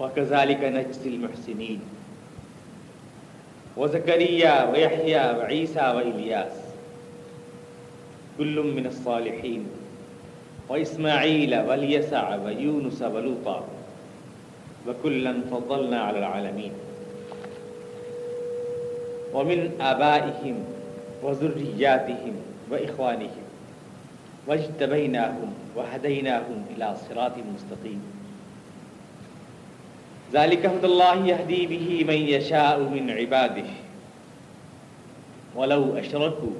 وكذلك نجزي المحسنين. وزكريا ويحيى وعيسى وإلياس. كل من الصالحين. وإسماعيل واليسع ويونس ولوطا. وكلا فضلنا على العالمين. ومن آبائهم وذرياتهم وإخوانهم. واجتبيناهم وهديناهم إلى صراط مستقيم. ذلك هدى الله يهدي به من يشاء من عباده. ولو أشركوا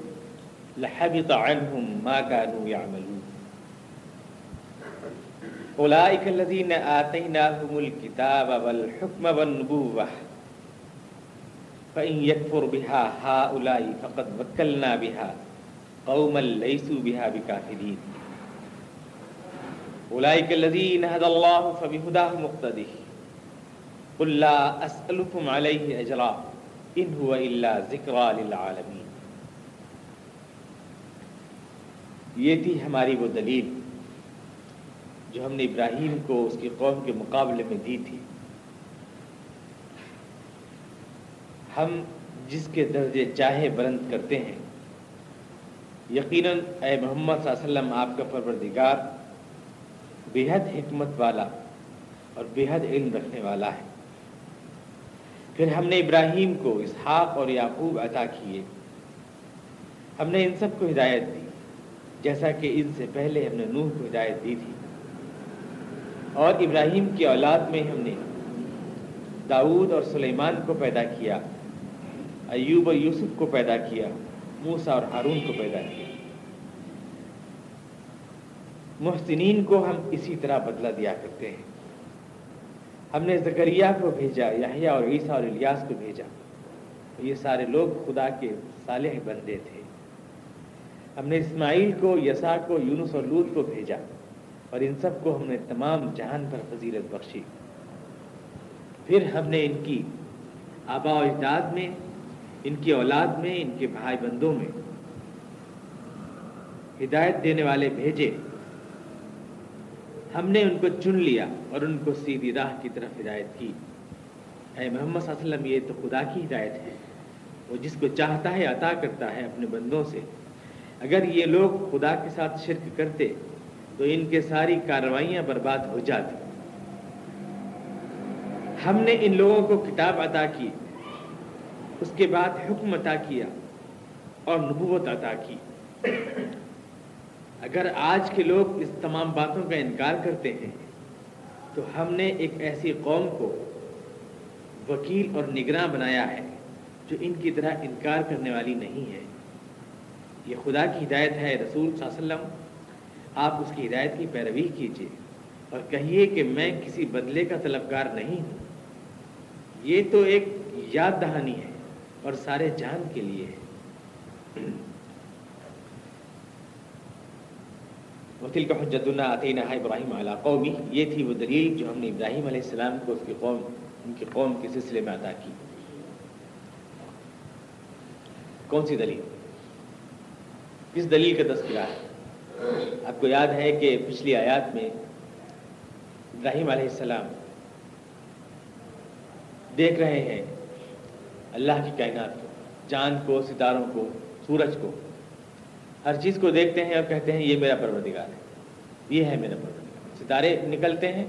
لحبط عنهم ما كانوا يعملون. أولئك الذين آتيناهم الكتاب والحكم والنبوة. فإن يكفر بها هؤلاء فقد وكلنا بها. قوما ليسوا بها بكافرين. أولئك الذين هدى الله فبهداه مقتده. قل لا اسالكم عليه اجرا ان هو الا ذکرى للعالمین یہ تھی ہماری وہ دلیل جو ہم نے ابراہیم کو اس کی قوم کے مقابلے میں دی تھی۔ ہم جس کے درجے چاہے بلند کرتے ہیں۔ یقیناً اے محمد صلی اللہ علیہ وسلم، آپ کا پروردگار بے حد حکمت والا اور بے حد علم رکھنے والا ہے۔ پھر ہم نے ابراہیم کو اسحاق اور یعقوب عطا کیے۔ ہم نے ان سب کو ہدایت دی، جیسا کہ ان سے پہلے ہم نے نوح کو ہدایت دی تھی۔ اور ابراہیم کی اولاد میں ہم نے داود اور سلیمان کو پیدا کیا، ایوب اور یوسف کو پیدا کیا موسا اور ہارون کو پیدا کیا۔ محسنین کو ہم اسی طرح بدلہ دیا کرتے ہیں۔ ہم نے زکریہ کو بھیجا، یحییٰ اور عیسیٰ اور الیاس کو بھیجا۔ یہ سارے لوگ خدا کے صالح بندے تھے۔ ہم نے اسماعیل کو یسا کو، یونس اور لوت کو بھیجا اور ان سب کو ہم نے تمام جہان پر فضیلت بخشی۔ پھر ہم نے ان کی آبا و اجداد میں، ان کی اولاد میں، ان کے بھائی بندوں میں ہدایت دینے والے بھیجے۔ ہم نے ان کو چن لیا اور ان کو سیدھی راہ کی طرف ہدایت کی۔ اے محمد صلی اللہ علیہ وسلم، یہ تو خدا کی ہدایت ہے۔ وہ جس کو چاہتا ہے، عطا کرتا ہے اپنے بندوں سے۔ اگر یہ لوگ خدا کے ساتھ شرک کرتے، تو ان کے ساری کارروائیاں برباد ہو جاتی۔ ہم نے ان لوگوں کو کتاب عطا کی، اس کے بعد حکم عطا کیا اور نبوت عطا کی۔ اگر آج کے لوگ اس تمام باتوں کا انکار کرتے ہیں، تو ہم نے ایک ایسی قوم کو وکیل اور نگراں بنایا ہے جو ان کی طرح انکار کرنے والی نہیں ہے۔ یہ خدا کی ہدایت ہے، رسول صلی اللہ علیہ وسلم، آپ اس کی ہدایت کی پیروی کیجیے اور کہیے کہ میں کسی بدلے کا طلبگار نہیں ہوں۔ یہ تو ایک یاد دہانی ہے اور سارے جان کے لیے ہے۔ وکیل کا حجت اللہ عطینہ ابراہیم علیہ قومی یہ تھی وہ دلیل جو ہم نے ابراہیم علیہ السلام کو اس کی قوم ان کی قوم کے سلسلے میں عطا کی کون سی دلیل کس دلیل کا تذکرہ ہے آپ کو یاد ہے کہ پچھلی آیات میں ابراہیم علیہ السلام دیکھ رہے ہیں اللہ کی کائنات کو چاند کو ستاروں کو سورج کو ہر چیز کو دیکھتے ہیں اور کہتے ہیں یہ میرا پروردگار ہے۔ یہ ہے میرا پروردگار۔ ستارے نکلتے ہیں،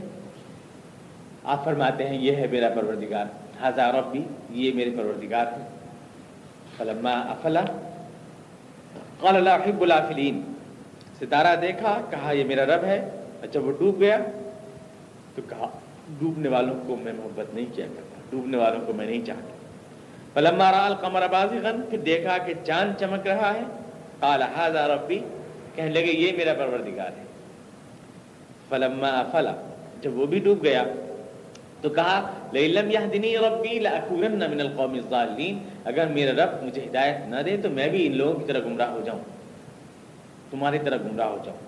آپ فرماتے ہیں یہ ہے میرا پروردگار۔ ہزاروں بھی یہ میرے پروردگار ہے فلما افلا، قال لا احب الافلین۔ ستارہ دیکھا، کہا یہ میرا رب ہے۔ اچھا وہ ڈوب گیا، تو کہا، ڈوبنے والوں کو میں محبت نہیں کیا کرتا، ڈوبنے والوں کو میں نہیں چاہتا۔ فلما را القمر بازغن پھر دیکھا کہ چاند چمک رہا ہے۔ قال، هذا ربی کہنے لگے، یہ میرا پروردگار ہے. فلما افلا، جب وہ بھی ڈوب گیا، تو کہا لَإِلَّمْ يَهْدِنِي رَبِّي لَأَكُونَنَّ مِنَ الْقَوْمِ الظَّالِّينَ اگر میرا رب مجھے ہدایت نہ دے، تو میں بھی ان لوگوں کی طرح گمراہ ہو جاؤں۔ تمہاری طرح گمراہ ہو جاؤں۔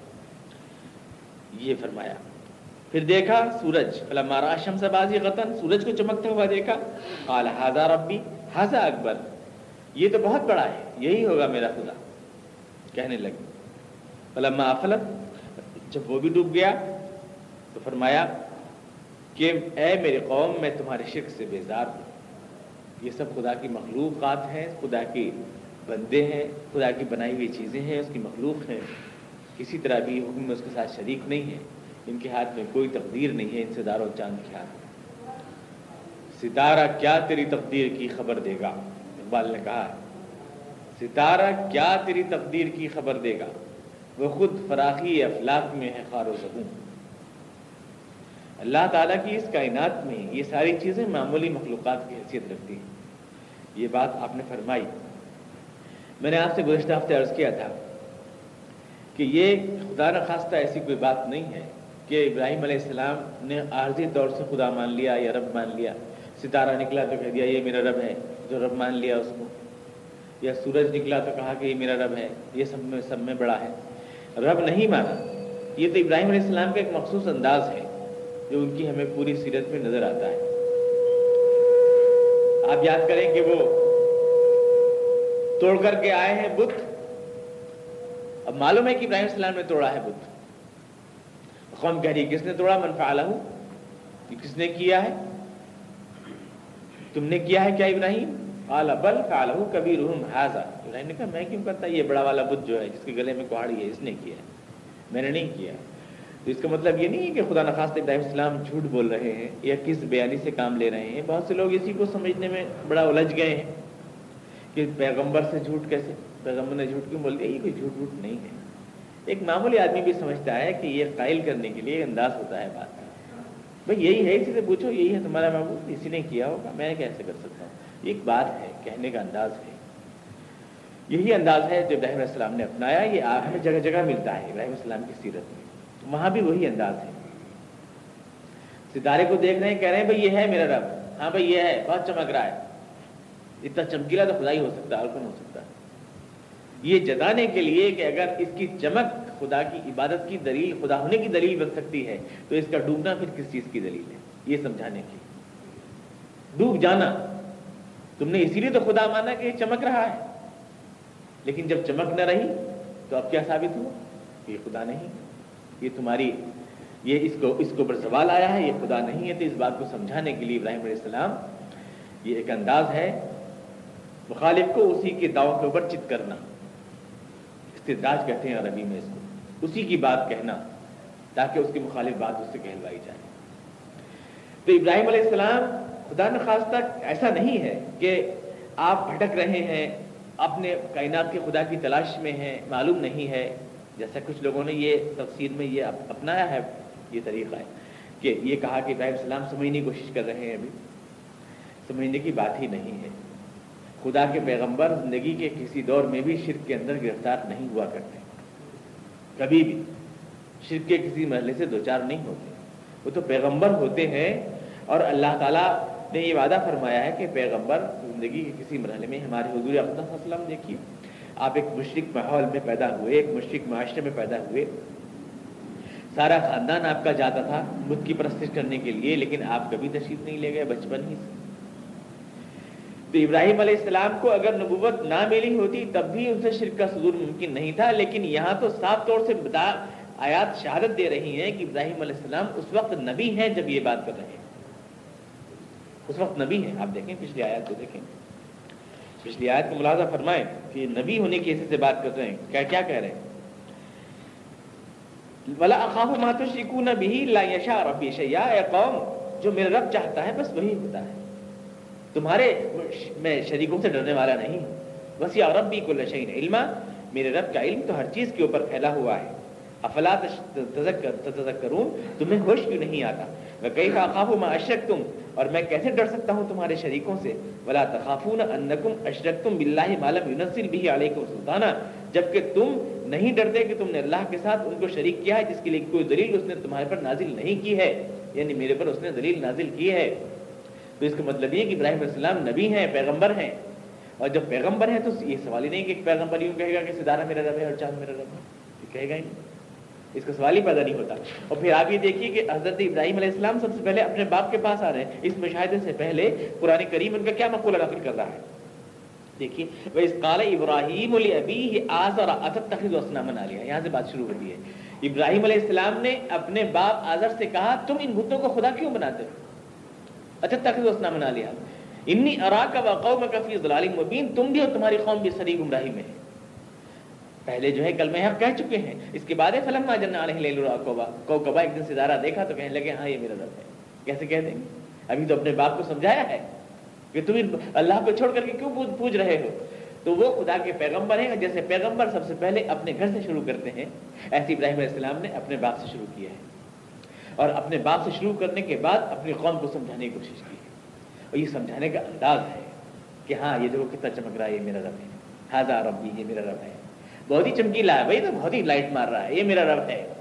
یہ فرمایا۔ پھر دیکھا سورج، فلما را شمس بازی غتن سورج کو چمکتا ہوا دیکھا۔ قال، هذا ربی، هذا اکبر۔ یہ تو بہت بڑا ہے، یہی ہوگا میرا خدا۔ کہنے لگے فلما افلت جب وہ بھی ڈوب گیا تو فرمایا کہ اے میرے قوم، میں تمہارے شرک سے بیزار ہوں۔ یہ سب خدا کی مخلوقات ہیں، خدا کی بندے ہیں، خدا کی بنائی ہوئی چیزیں ہیں، اس کی مخلوق ہیں۔ کسی طرح بھی حکم میں اس کے ساتھ شریک نہیں ہے ان کے ہاتھ میں کوئی تقدیر نہیں ہے، ان سے دار و چاند کیا ستارہ، کیا تیری تقدیر کی خبر دے گا؟ اقبال نے کہا ستارہ کیا تیری تقدیر کی خبر دے گا؟ وہ خود فراخی افلاق میں ہے خار و زبوں اللہ تعالیٰ کی اس کائنات میں یہ ساری چیزیں معمولی مخلوقات کی حیثیت رکھتی ہیں۔ یہ بات آپ نے فرمائی۔ میں نے آپ سے گزشتہ ہفتے عرض کیا تھا کہ یہ خدا نخواستہ ایسی کوئی بات نہیں ہے کہ ابراہیم علیہ السلام نے عارضی طور سے خدا مان لیا یا رب مان لیا۔ ستارہ نکلا تو کہہ دیا، یہ میرا رب ہے، جو رب مان لیا اس کو۔ یا سورج نکلا تو کہا کہ یہ میرا رب ہے، یہ سب میں سب میں بڑا ہے۔ رب نہیں مانا۔ یہ تو ابراہیم علیہ السلام کا ایک مخصوص انداز ہے، جو ان کی ہمیں پوری سیرت میں نظر آتا ہے۔ آپ یاد کریں کہ وہ توڑ کر کے آئے ہیں بت۔ اب معلوم ہے کہ ابراہیم السلام نے توڑا ہے بت۔ قوم کہہ رہی کس نے توڑا؟ من فعلہ کس نے کیا ہے؟ تم نے کیا ہے کیا ابراہیم؟ قال، بل فعلہ کبیرہم ھذا. ابراہیم نے کہا، میں کیوں کرتا؟ یہ بڑا والا بت جو ہے، جس کے گلے میں کوہاڑی ہے، اس نے کیا ہے۔ میں نے نہیں کیا۔ تو اس کا مطلب یہ نہیں ہے کہ خدا نخواست ابراہیم السلام جھوٹ بول رہے ہیں یا کس بیانی سے کام لے رہے ہیں۔ بہت سے لوگ اسی کو سمجھنے میں بڑا الجھ گئے ہیں کہ پیغمبر سے جھوٹ کیسے؟ پیغمبر نے جھوٹ کیوں بول دیا؟ یہ کوئی جھوٹ ووٹ نہیں ہے۔ ایک معمولی آدمی بھی سمجھتا ہے کہ یہ قائل کرنے کے لیے انداز ہوتا ہے بات بھائی، یہی ہے، اسی سے پوچھو، یہی ہے تمہارا محبوب، اسی نے کیا ہوگا؟ میں کیسے کر سکتا ایک بات ہے، کہنے کا انداز ہے۔ یہی انداز ہے جو ابراہیم علیہ السلام نے اپنایا، یہ ہمیں جگہ جگہ ملتا ہے ابراہیم السلام کی سیرت میں۔ وہاں بھی وہی انداز ہے۔ ستارے کو دیکھ رہے ہیں، کہہ رہے ہیں، بھائی، یہ ہے میرا رب۔ ہاں بھائی، یہ ہے، بہت چمک رہا ہے۔ اتنا چمکیلا تو خدا ہی ہو سکتا ہے اور کون ہو سکتا؟ ہے یہ جتانے کے لیے کہ اگر اس کی چمک خدا کی عبادت کی دلیل، خدا ہونے کی دلیل بن سکتی ہے، تو اس کا ڈوبنا پھر کس چیز کی دلیل ہے؟ یہ سمجھانے کی ڈوب جانا۔ تم نے اسی لیے تو خدا مانا کہ یہ چمک رہا ہے۔ لیکن جب چمک نہ رہی تو اب کیا ثابت ہوا؟ یہ خدا نہیں یہ تمہاری یہ اس کو اس کو پر سوال آیا ہے، یہ خدا نہیں ہے۔ تو اس بات کو سمجھانے کے لیے ابراہیم علیہ السلام یہ ایک انداز ہے۔ مخالف کو اسی کے دعووں کے اوپر چت کرنا۔ استدراج کہتے ہیں عربی میں اس کو۔ اسی کی بات کہنا، تاکہ اس کی مخالف بات اس سے کہلوائی جائے۔ تو ابراہیم علیہ السلام خدا نخواستہ ایسا نہیں ہے کہ آپ بھٹک رہے ہیں، اپنے کائنات کے خدا کی تلاش میں ہیں، معلوم نہیں ہے۔ جیسا کچھ لوگوں نے یہ تفسیر میں یہ اپنایا ہے، یہ طریقہ ہے کہ یہ کہا کہ ابراہیم السلام سمجھنے کی کوشش کر رہے ہیں ابھی۔ سمجھنے کی بات ہی نہیں ہے۔ خدا کے پیغمبر زندگی کے کسی دور میں بھی شرک کے اندر گرفتار نہیں ہوا کرتے۔ کبھی بھی شرک کے کسی محلے سے دو چار نہیں ہوتے۔ وہ تو پیغمبر ہوتے ہیں اور اللہ تعالیٰ نے یہ وعدہ فرمایا ہے کہ پیغمبر زندگی کے کسی مرحلے میں ہمارے حضور اقدس وسلم دیکھیے۔ آپ ایک مشرق ماحول میں پیدا ہوئے، ایک مشرق معاشرے میں پیدا ہوئے۔ سارا خاندان آپ کا جاتا تھا بدھ کی پرستش کرنے کے لیے، لیکن آپ کبھی تشریف نہیں لے گئے، بچپن ہی سے۔ تو ابراہیم علیہ السلام کو اگر نبوت نہ ملی ہوتی تب بھی ان سے شرک کا صدور ممکن نہیں تھا، لیکن یہاں تو صاف طور سے بتا آیات شہادت دے رہی ہیں کہ ابراہیم علیہ السلام اس وقت نبی ہیں جب یہ بات کر رہے ہیں۔ اس وقت نبی ہیں، آپ دیکھیں پچھلی آیات کو دیکھیں۔ پچھلی آیت کو ملازہ فرمائیں کہ نبی ہونے کی حیثیت سے بات کر رہے ہیں۔ کیا کیا کہہ رہے ہیں؟ ولا اخاف ما تشركون به لا يشاء ربي شيئا۔ اے قوم، جو میرا رب چاہتا ہے، بس وہی ہوتا ہے۔ تمہارے میں شریکوں سے ڈرنے والا نہیں۔ بس یا ربی کل شعین علم میرے رب کا علم تو ہر چیز کے اوپر پھیلا ہوا ہے۔ افلا تذکر تذکرون تمہیں ہوش کیوں نہیں آتا؟ میں کئی خاف میں اشرک تم اور میں کیسے ڈر سکتا ہوں تمہارے شریکوں سے؟ ولا تخافون انکم اشرکتم باللہ ما لم ينزل به علیکم سلطانا۔ جبکہ تم نہیں ڈرتے کہ تم نے اللہ کے ساتھ ان کو شریک کیا ہے، جس کے لیے کوئی دلیل اس نے تمہارے پر نازل نہیں کی ہے یعنی میرے پر اس نے دلیل نازل کی ہے۔ تو اس کا مطلب یہ کہ ابراہیم علیہ السلام نبی ہیں، پیغمبر ہیں۔ اور جب پیغمبر ہیں تو یہ سوال ہی نہیں کہ پیغمبر یوں کہے گا کہ ستارہ میرا رب ہے اور چاند میرا رب ہے۔ کہے گا ہی نہیں۔ اس کا سوال ہی پیدا نہیں ہوتا۔ اور پھر آپ یہ دیکھیے کہ حضرت ابراہیم علیہ السلام سب سے پہلے اپنے باپ کے پاس آ رہے ہیں۔ اس مشاہدے سے پہلے قرآن کریم ان کا کیا مقولہ نقل کر رہا ہے؟ دیکھیے وہ اس قال ابراہیم علی ابی آز اور اتت وسنا منا لیا یہاں سے بات شروع ہوتی ہے۔ ابراہیم علیہ السلام نے اپنے باپ آزر سے کہا، تم ان بتوں کو خدا کیوں بناتے ہو؟ اچھا تخذ وسنا منا لیا انی ارا کا وقوم کفی ضلال مبین تم بھی اور تمہاری قوم بھی سری گمراہی میں ہے پہلے جو ہے کل میں کہہ چکے ہیں۔ اس کے بعد فلم جن کو کبا ایک دن ستارہ دیکھا تو کہنے لگے ہاں یہ میرا رب ہے۔ کیسے کہہ دیں؟ گے ابھی تو اپنے باپ کو سمجھایا ہے کہ تم اللہ کو چھوڑ کر کے کیوں پوچھ رہے ہو؟ تو وہ خدا کے پیغمبر ہیں۔ جیسے پیغمبر سب سے پہلے اپنے گھر سے شروع کرتے ہیں، ایسے ابراہیم علیہ السلام نے اپنے باپ سے شروع کیا ہے۔ اور اپنے باپ سے شروع کرنے کے بعد اپنی قوم کو سمجھانے کی کوشش کی ہے۔ اور یہ سمجھانے کا انداز ہے کہ ہاں یہ دیکھو کتنا چمک رہا ہے، یہ میرا رب ہے۔ ہاضا ربی، یہ میرا رب ہے۔ بہت ہی چمکیلا ہے، بھائی تو بہت ہی لائٹ مار رہا ہے، یہ میرا رب ہے۔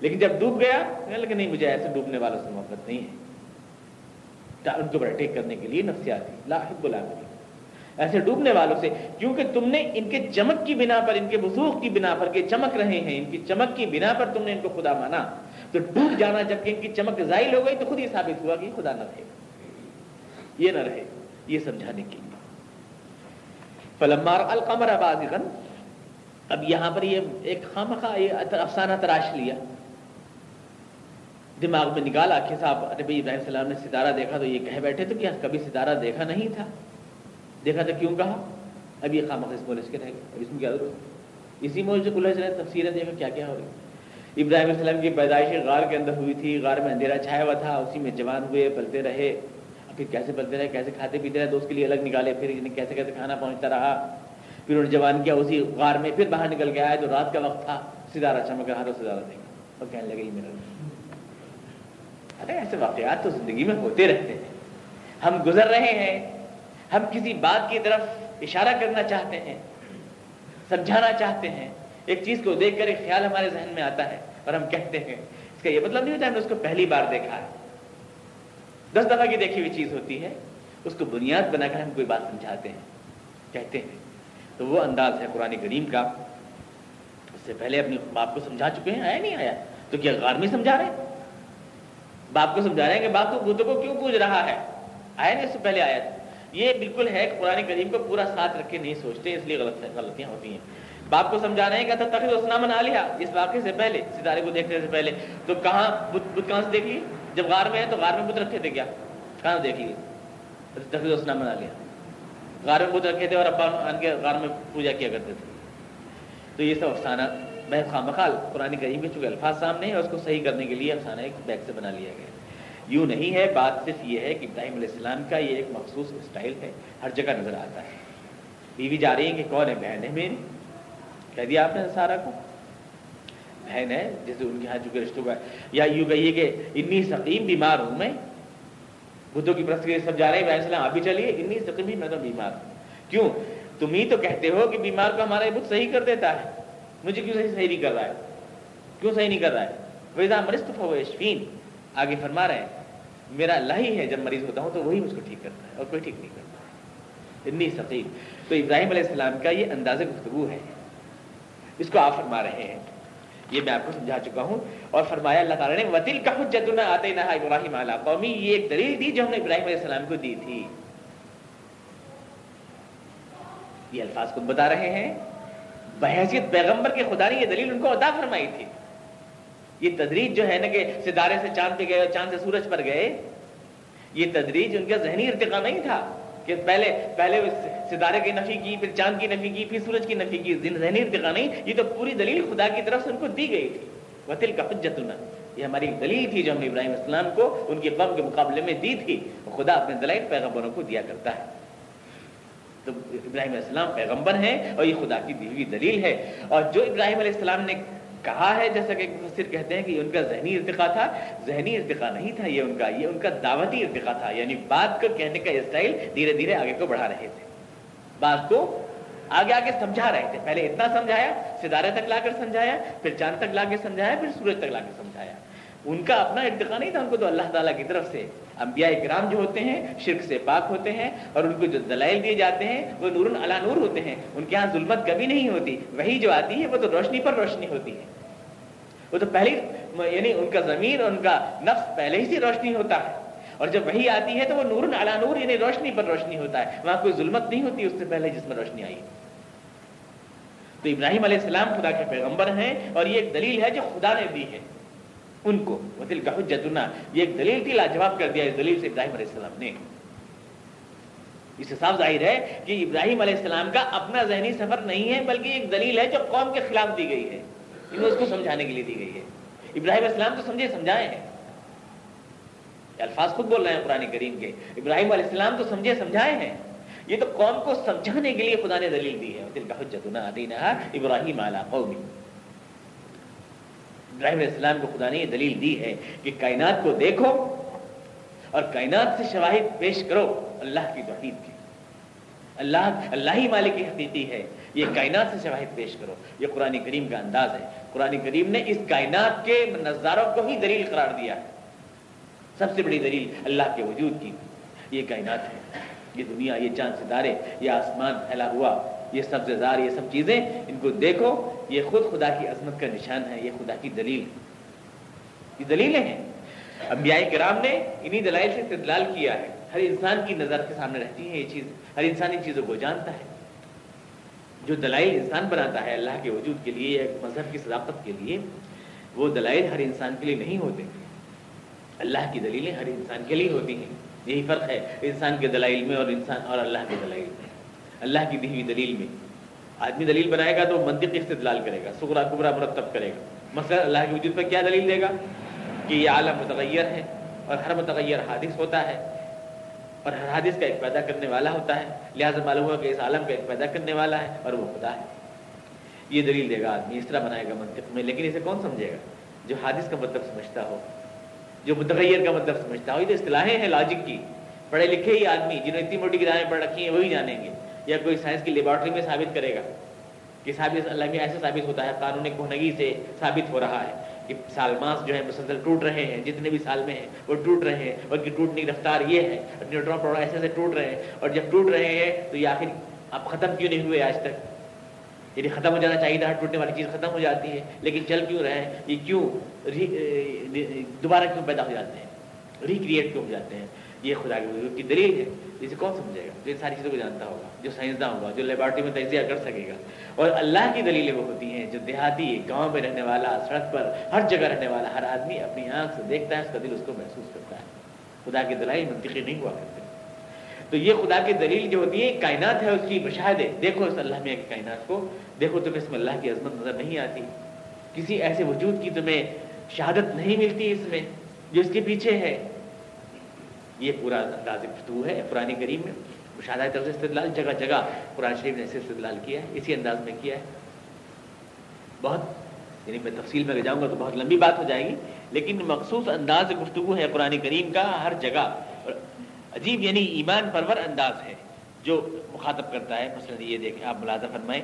لیکن جب ڈوب گیا لیکن نہیں، مجھے ایسے ڈوبنے والوں سے محبت نہیں ہے۔ ان کو ٹیک کرنے کے لیے نفسیاتی لاحب العالمین ایسے ڈوبنے والوں سے، کیونکہ تم نے ان کے چمک کی بنا پر، ان کے وسوخ کی بنا پر کہ چمک رہے ہیں، ان کی چمک کی بنا پر تم نے ان کو خدا مانا۔ تو ڈوب جانا جبکہ ان کی چمک زائل ہو گئی، تو خود یہ ثابت ہوا کہ خدا نہ رہے۔ یہ نہ رہے، یہ سمجھانے کے لیے۔ فلمار القمر بازغن اب یہاں پر یہ ایک خامخواہ یہ افسانہ تراش لیا۔ دماغ میں نکالا کہ صاحب نبی ابراہیم السلام نے ستارہ دیکھا تو یہ کہہ بیٹھے تو کیا؟ کبھی ستارہ دیکھا نہیں تھا۔ دیکھا تو کیوں کہا؟ اب یہ خامخ اس بولے کے رہ گئے اب اس میں کیا ضرورت اسی موجود سے کلحج رہے تفصیلیں دیکھا کیا کیا ہو رہی ابراہیم السلام کی پیدائش غار کے اندر ہوئی تھی۔ غار میں اندھیرا چھایا ہوا تھا، اسی میں جوان ہوئے، پلتے رہے۔ پھر کیسے پلتے رہے؟ کیسے کھاتے پیتے رہے؟ تو اس کے لیے الگ نکالے، پھر کیسے کیسے کھانا پہنچتا رہا؟ پھر انہوں نے جوان کیا اسی غار میں، پھر باہر نکل کے آئے تو رات کا وقت تھا ستارہ چمک رہا تو ستارہ دیکھا اور کہنے لگے، یہ میرا ارے، ایسے واقعات تو زندگی میں ہوتے رہتے ہیں۔ ہم گزر رہے ہیں، ہم کسی بات کی طرف اشارہ کرنا چاہتے ہیں، سمجھانا چاہتے ہیں۔ ایک چیز کو دیکھ کر ایک خیال ہمارے ذہن میں آتا ہے اور ہم کہتے ہیں، اس کا یہ مطلب نہیں ہوتا، ہم نے اس کو پہلی بار دیکھا ہے۔ دس دفعہ کی دیکھی ہوئی چیز ہوتی ہے، اس کو بنیاد بنا کر ہم کوئی بات سمجھاتے ہیں، کہتے ہیں۔ تو وہ انداز ہے قرآن کریم کا۔ اس سے پہلے اپنے باپ کو سمجھا چکے ہیں، آیا نہیں آیا؟ تو کیا غار میں سمجھا رہے ہیں؟ باپ کو سمجھا رہے ہیں کہ باپ کو بتوں کو کیوں پوچھ رہا ہے؟ آیا نہیں اس سے پہلے آیا؟ یہ بالکل ہے کہ قرآن کریم کو پورا ساتھ رکھ کے نہیں سوچتے، اس لیے غلط غلطیاں ہوتی ہیں۔ باپ کو سمجھا رہے ہیں کہ تخت اسنا منا لیا، اس واقعے سے پہلے، ستارے کو دیکھنے سے پہلے۔ تو کہاں، بت کہاں سے دیکھ لیے جب غار میں ہے تو غار میں بت رکھے تھے کیا؟ کہاں دیکھ لیے تخت اسنا منا لیا۔ غار میں بت رکھے تھے اور ابا ان کے غار میں پوجا کیا کرتے تھے۔ تو یہ سب افسانہ بحث خام بخال قرآن کریم کے چونکہ الفاظ سامنے ہیں اس کو صحیح کرنے کے لیے افسانہ ایک بیگ سے بنا لیا گیا۔ یوں نہیں ہے، بات صرف یہ ہے کہ ابراہیم علیہ السلام کا یہ ایک مخصوص اسٹائل ہے، ہر جگہ نظر آتا ہے۔ بیوی جا رہی ہے کہ کون ہے، بہن ہے میری؟ کہہ دیا آپ نے سارا کو۔ بہن ہے، جیسے ان کے یہاں چونکہ رشتوں کا یا یوں کہیے کہ انی سقیم بیمار ہوں میں بدھوں کی پرست کے سب جا رہے ہیں بہن السلام ابھی چلیے۔ انی سقیم میں تو بیمار ہوں۔ کیوں؟ تم ہی تو کہتے ہو کہ بیمار کو ہمارا بت صحیح کر دیتا ہے۔ مجھے کیوں صحیح صحیح نہیں کر رہا ہے؟ کیوں صحیح نہیں کر رہا ہے؟ ویزا مرست اشفین آگے فرما رہے ہیں، میرا اللہ ہی ہے، جب مریض ہوتا ہوں تو وہی مجھ کو ٹھیک کرتا ہے اور کوئی ٹھیک نہیں کرتا۔ اتنی سقیم تو ابراہیم علیہ السلام کا یہ انداز گفتگو ہے۔ اس کو آپ فرما رہے ہیں۔ یہ میں آپ کو سمجھا چکا ہوں۔ اور فرمایا، اللہ تعالیٰ نے وطل کا حجت نہ آتے نہ ابراہیم اعلیٰ قومی یہ ایک دلیل دی جو ہم نے ابراہیم علیہ السلام کو دی تھی۔ یہ الفاظ کو بتا رہے ہیں۔ بحیثیت پیغمبر کے خدا نے یہ دلیل ان کو ادا فرمائی تھی۔ یہ تدریج جو ہے نا کہ ستارے سے چاند پہ گئے اور چاند سے سورج پر گئے، یہ تدریج ان کا ذہنی ارتقا نہیں تھا۔ کہ پہلے پہلے ستارے کی نفی کی، پھر چاند کی نفی کی، پھر سورج کی نفی کی ذہنی ارتقا نہیں، یہ تو پوری دلیل خدا کی طرف سے ان کو دی گئی تھی۔ وطل کا حجتنا، یہ ہماری دلیل تھی جو ہم نے ابراہیم السلام کو ان کے قوم کے مقابلے میں دی تھی۔ خدا اپنے دلائل پیغمبروں کو دیا کرتا ہے۔ تو ابراہیم علیہ السلام پیغمبر ہیں اور یہ خدا کی دی ہوئی دلیل ہے۔ اور جو ابراہیم علیہ السلام نے کہا ہے، جیسا کہ مفسر کہتے ہیں کہ ان کا ذہنی ارتقا تھا۔ ذہنی ارتقا نہیں تھا یہ ان کا، یہ ان کا دعوتی ارتقا تھا۔ یعنی بات کو کہنے کا اسٹائل دھیرے دھیرے آگے کو بڑھا رہے تھے۔ بات کو آگے آگے سمجھا رہے تھے۔ پہلے اتنا سمجھایا، ستارے تک لا کر سمجھایا، پھر چاند تک لا کے سمجھایا، پھر سورج تک لا کے سمجھایا۔ ان کا اپنا ارتقا نہیں تھا، ان کو تو اللہ تعالیٰ کی طرف سے انبیاء اکرام جو ہوتے ہیں، شرک سے پاک ہوتے ہیں، اور ان کو جو دلائل دیے جاتے ہیں، وہ نور علا نور ہوتے ہیں۔ ان کے ہاں ظلمت کبھی نہیں ہوتی، وہی جو آتی ہے، وہ تو روشنی پر روشنی ہوتی ہے۔ وہ تو پہلی یعنی ان کا ضمیر اور ان کا نفس پہلے ہی سے روشنی ہوتا ہے۔ اور جب وہی آتی ہے، تو وہ نور علا نور یعنی روشنی پر روشنی ہوتا ہے۔ وہاں کوئی ظلمت نہیں ہوتی، اس سے پہلے جس میں روشنی آئی۔ تو ابراہیم علیہ السلام خدا کے پیغمبر ہیں، اور یہ ایک دلیل ہے جو خدا نے دی ہے۔ ان کو۔ دل کا حجتنا۔ یہ ایک دلیل تھی، لاجواب کر دیا اس دلیل سے ابراہیم علیہ السلام نے۔ اس سے صاف ظاہر ہے کہ ابراہیم علیہ السلام کا اپنا ذہنی سفر نہیں ہے، بلکہ ایک دلیل ہے جو قوم کے خلاف دی گئی ہے۔ انہیں اس کو سمجھانے کے لیے دی گئی ہے۔ ابراہیم علیہ السلام تو سمجھے، سمجھائے ہیں۔ الفاظ خود بول رہے ہیں قرآن کریم کے۔ ابراہیم علیہ السلام تو سمجھے، سمجھائے ہیں۔ یہ تو قوم کو سمجھانے کے لیے خدا نے دلیل دی ہے۔ دل کا حجتنا ابراہیم اعلیٰ قومی ابراہیم علیہ السلام کو خدا نے یہ دلیل دی ہے کہ کائنات کو دیکھو اور کائنات سے شواہد پیش کرو اللہ کی توحید کی اللہ اللہ ہی مالک کی حقیقی ہے۔ یہ کائنات سے شواہد پیش کرو۔ یہ قرآن کریم کا انداز ہے۔ قرآن کریم نے اس کائنات کے نظاروں کو ہی دلیل قرار دیا ہے۔ سب سے بڑی دلیل اللہ کے وجود کی۔ یہ کائنات ہے۔ یہ دنیا، یہ چاند ستارے، یہ آسمان پھیلا ہوا۔ یہ سبز زار یہ سب چیزیں۔ ان کو دیکھو۔ یہ خود خدا کی عظمت کا نشان ہے، یہ خدا کی دلیل یہ دلیلیں ہیں۔ انبیاء کرام نے انہی دلائل سے استدلال کیا ہے۔ ہر انسان کی نظر کے سامنے رہتی ہے یہ چیز۔ ہر انسان ان چیزوں کو جانتا ہے۔ جو دلائل انسان بناتا ہے اللہ کے وجود کے لیے ایک مذہب کی صداقت کے لیے، وہ دلائل ہر انسان کے لیے نہیں ہوتے۔ اللہ کی دلیلیں ہر انسان کے لیے ہوتی ہیں۔ یہی فرق ہے انسان کے دلائل میں اور انسان اور اللہ کے دلائل میں۔ اللہ کی دی ہوئی دلیل میں۔ آدمی دلیل بنائے گا تو منطقی استدلال کرے گا سکرا کبرا مرتب کرے گا۔ مثلا اللہ کے وجود پر کیا دلیل دے گا؟ کہ یہ عالم متغیر ہے اور ہر متغیر حادث ہوتا ہے اور ہر حادث کا ایک پیدا کرنے والا ہوتا ہے۔ لہٰذا معلوم ہوا کہ اس عالم کا ایک پیدا کرنے والا ہے اور وہ خدا ہے۔ یہ دلیل دے گا آدمی، اس طرح بنائے گا منطق میں۔ لیکن اسے کون سمجھے گا؟ جو حادث کا مطلب سمجھتا ہو، جو متغیر کا مطلب سمجھتا ہو۔ یہ تو اصطلاحیں ہیں لاجک کی۔ پڑھے لکھے ہی آدمی، جنہوں اتنی موٹی کتابیں پڑھ رکھی ہیں، وہی جانیں گے۔ یا کوئی سائنس کی لیبارٹری میں ثابت کرے گا کہ ثابت اللہ میں ایسے ثابت ہوتا ہے، قانون کوہنگی سے ثابت ہو رہا ہے کہ سالماس جو ہے مسلسل ٹوٹ رہے ہیں، جتنے بھی سال میں ہیں، وہ ٹوٹ رہے ہیں، ان کی ٹوٹنے کی رفتار یہ ہے، نیوٹرون پروڈا ایسے ایسے ٹوٹ رہے ہیں اور جب ٹوٹ رہے ہیں تو یہ آخر اب ختم کیوں نہیں ہوئے آج تک؟ یعنی ختم ہو جانا چاہیے تھا، ٹوٹنے والی چیز ختم ہو جاتی ہے، لیکن چل کیوں رہے ہیں؟ یہ کیوں دوبارہ کیوں پیدا ہو جاتے ہیں؟ ریکریٹ کیوں ہو جاتے ہیں؟ یہ خدا کی دلیل ہے۔ اسے کون سمجھے گا؟ جو ان ساری چیزوں کو جانتا ہوگا، جو سائنسداں ہوگا، جو لیبارٹری میں تجزیہ کر سکے گا۔ اور اللہ کی دلیلیں وہ ہوتی ہیں جو دیہاتی، گاؤں میں رہنے والا، سڑک پر ہر جگہ رہنے والا، ہر آدمی اپنی آنکھ سے دیکھتا ہے، اس کا دل اس کو محسوس کرتا ہے۔ خدا کی دلائی منطقی نہیں ہوا کرتے تو یہ خدا کی دلیل جو ہوتی ہے کائنات ہے اس کی مشاہدے۔ دیکھو اس اللہ میں کائنات کو، دیکھو تمہیں اس میں اللہ کی عظمت نظر نہیں آتی۔ کسی ایسے وجود کی تمہیں شہادت نہیں ملتی اس میں جو اس کے پیچھے ہے۔ یہ پورا انداز گفتگو ہے پرانی کریم میں مشاہدہ طرف سے استدلال، جگہ جگہ قرآن شریف نے ایسے استدلال کیا ہے، اسی انداز میں کیا ہے۔ بہت یعنی میں تفصیل میں جاؤں گا تو بہت لمبی بات ہو جائے گی، لیکن مخصوص انداز گفتگو ہے قرآن کریم کا ہر جگہ۔ عجیب یعنی ایمان پرور انداز ہے جو مخاطب کرتا ہے۔ مثلا یہ دیکھیں، آپ ملازہ فرمائیں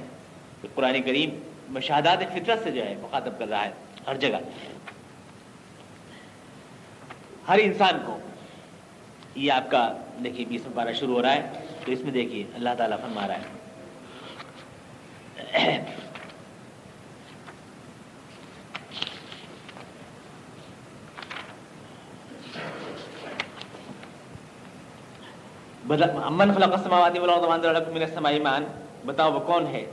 کہ قرآن کریم مشاہدات فطرت سے جو ہے مخاطب کر رہا ہے ہر جگہ۔ ہر انسان کو یہ آپ کا دیکھیے بیس میں پارہ شروع ہو رہا ہے، تو اس میں دیکھیے، اللہ تعالیٰ فرما رہا ہے۔ امن ایمان بتاؤ، وہ کون ہے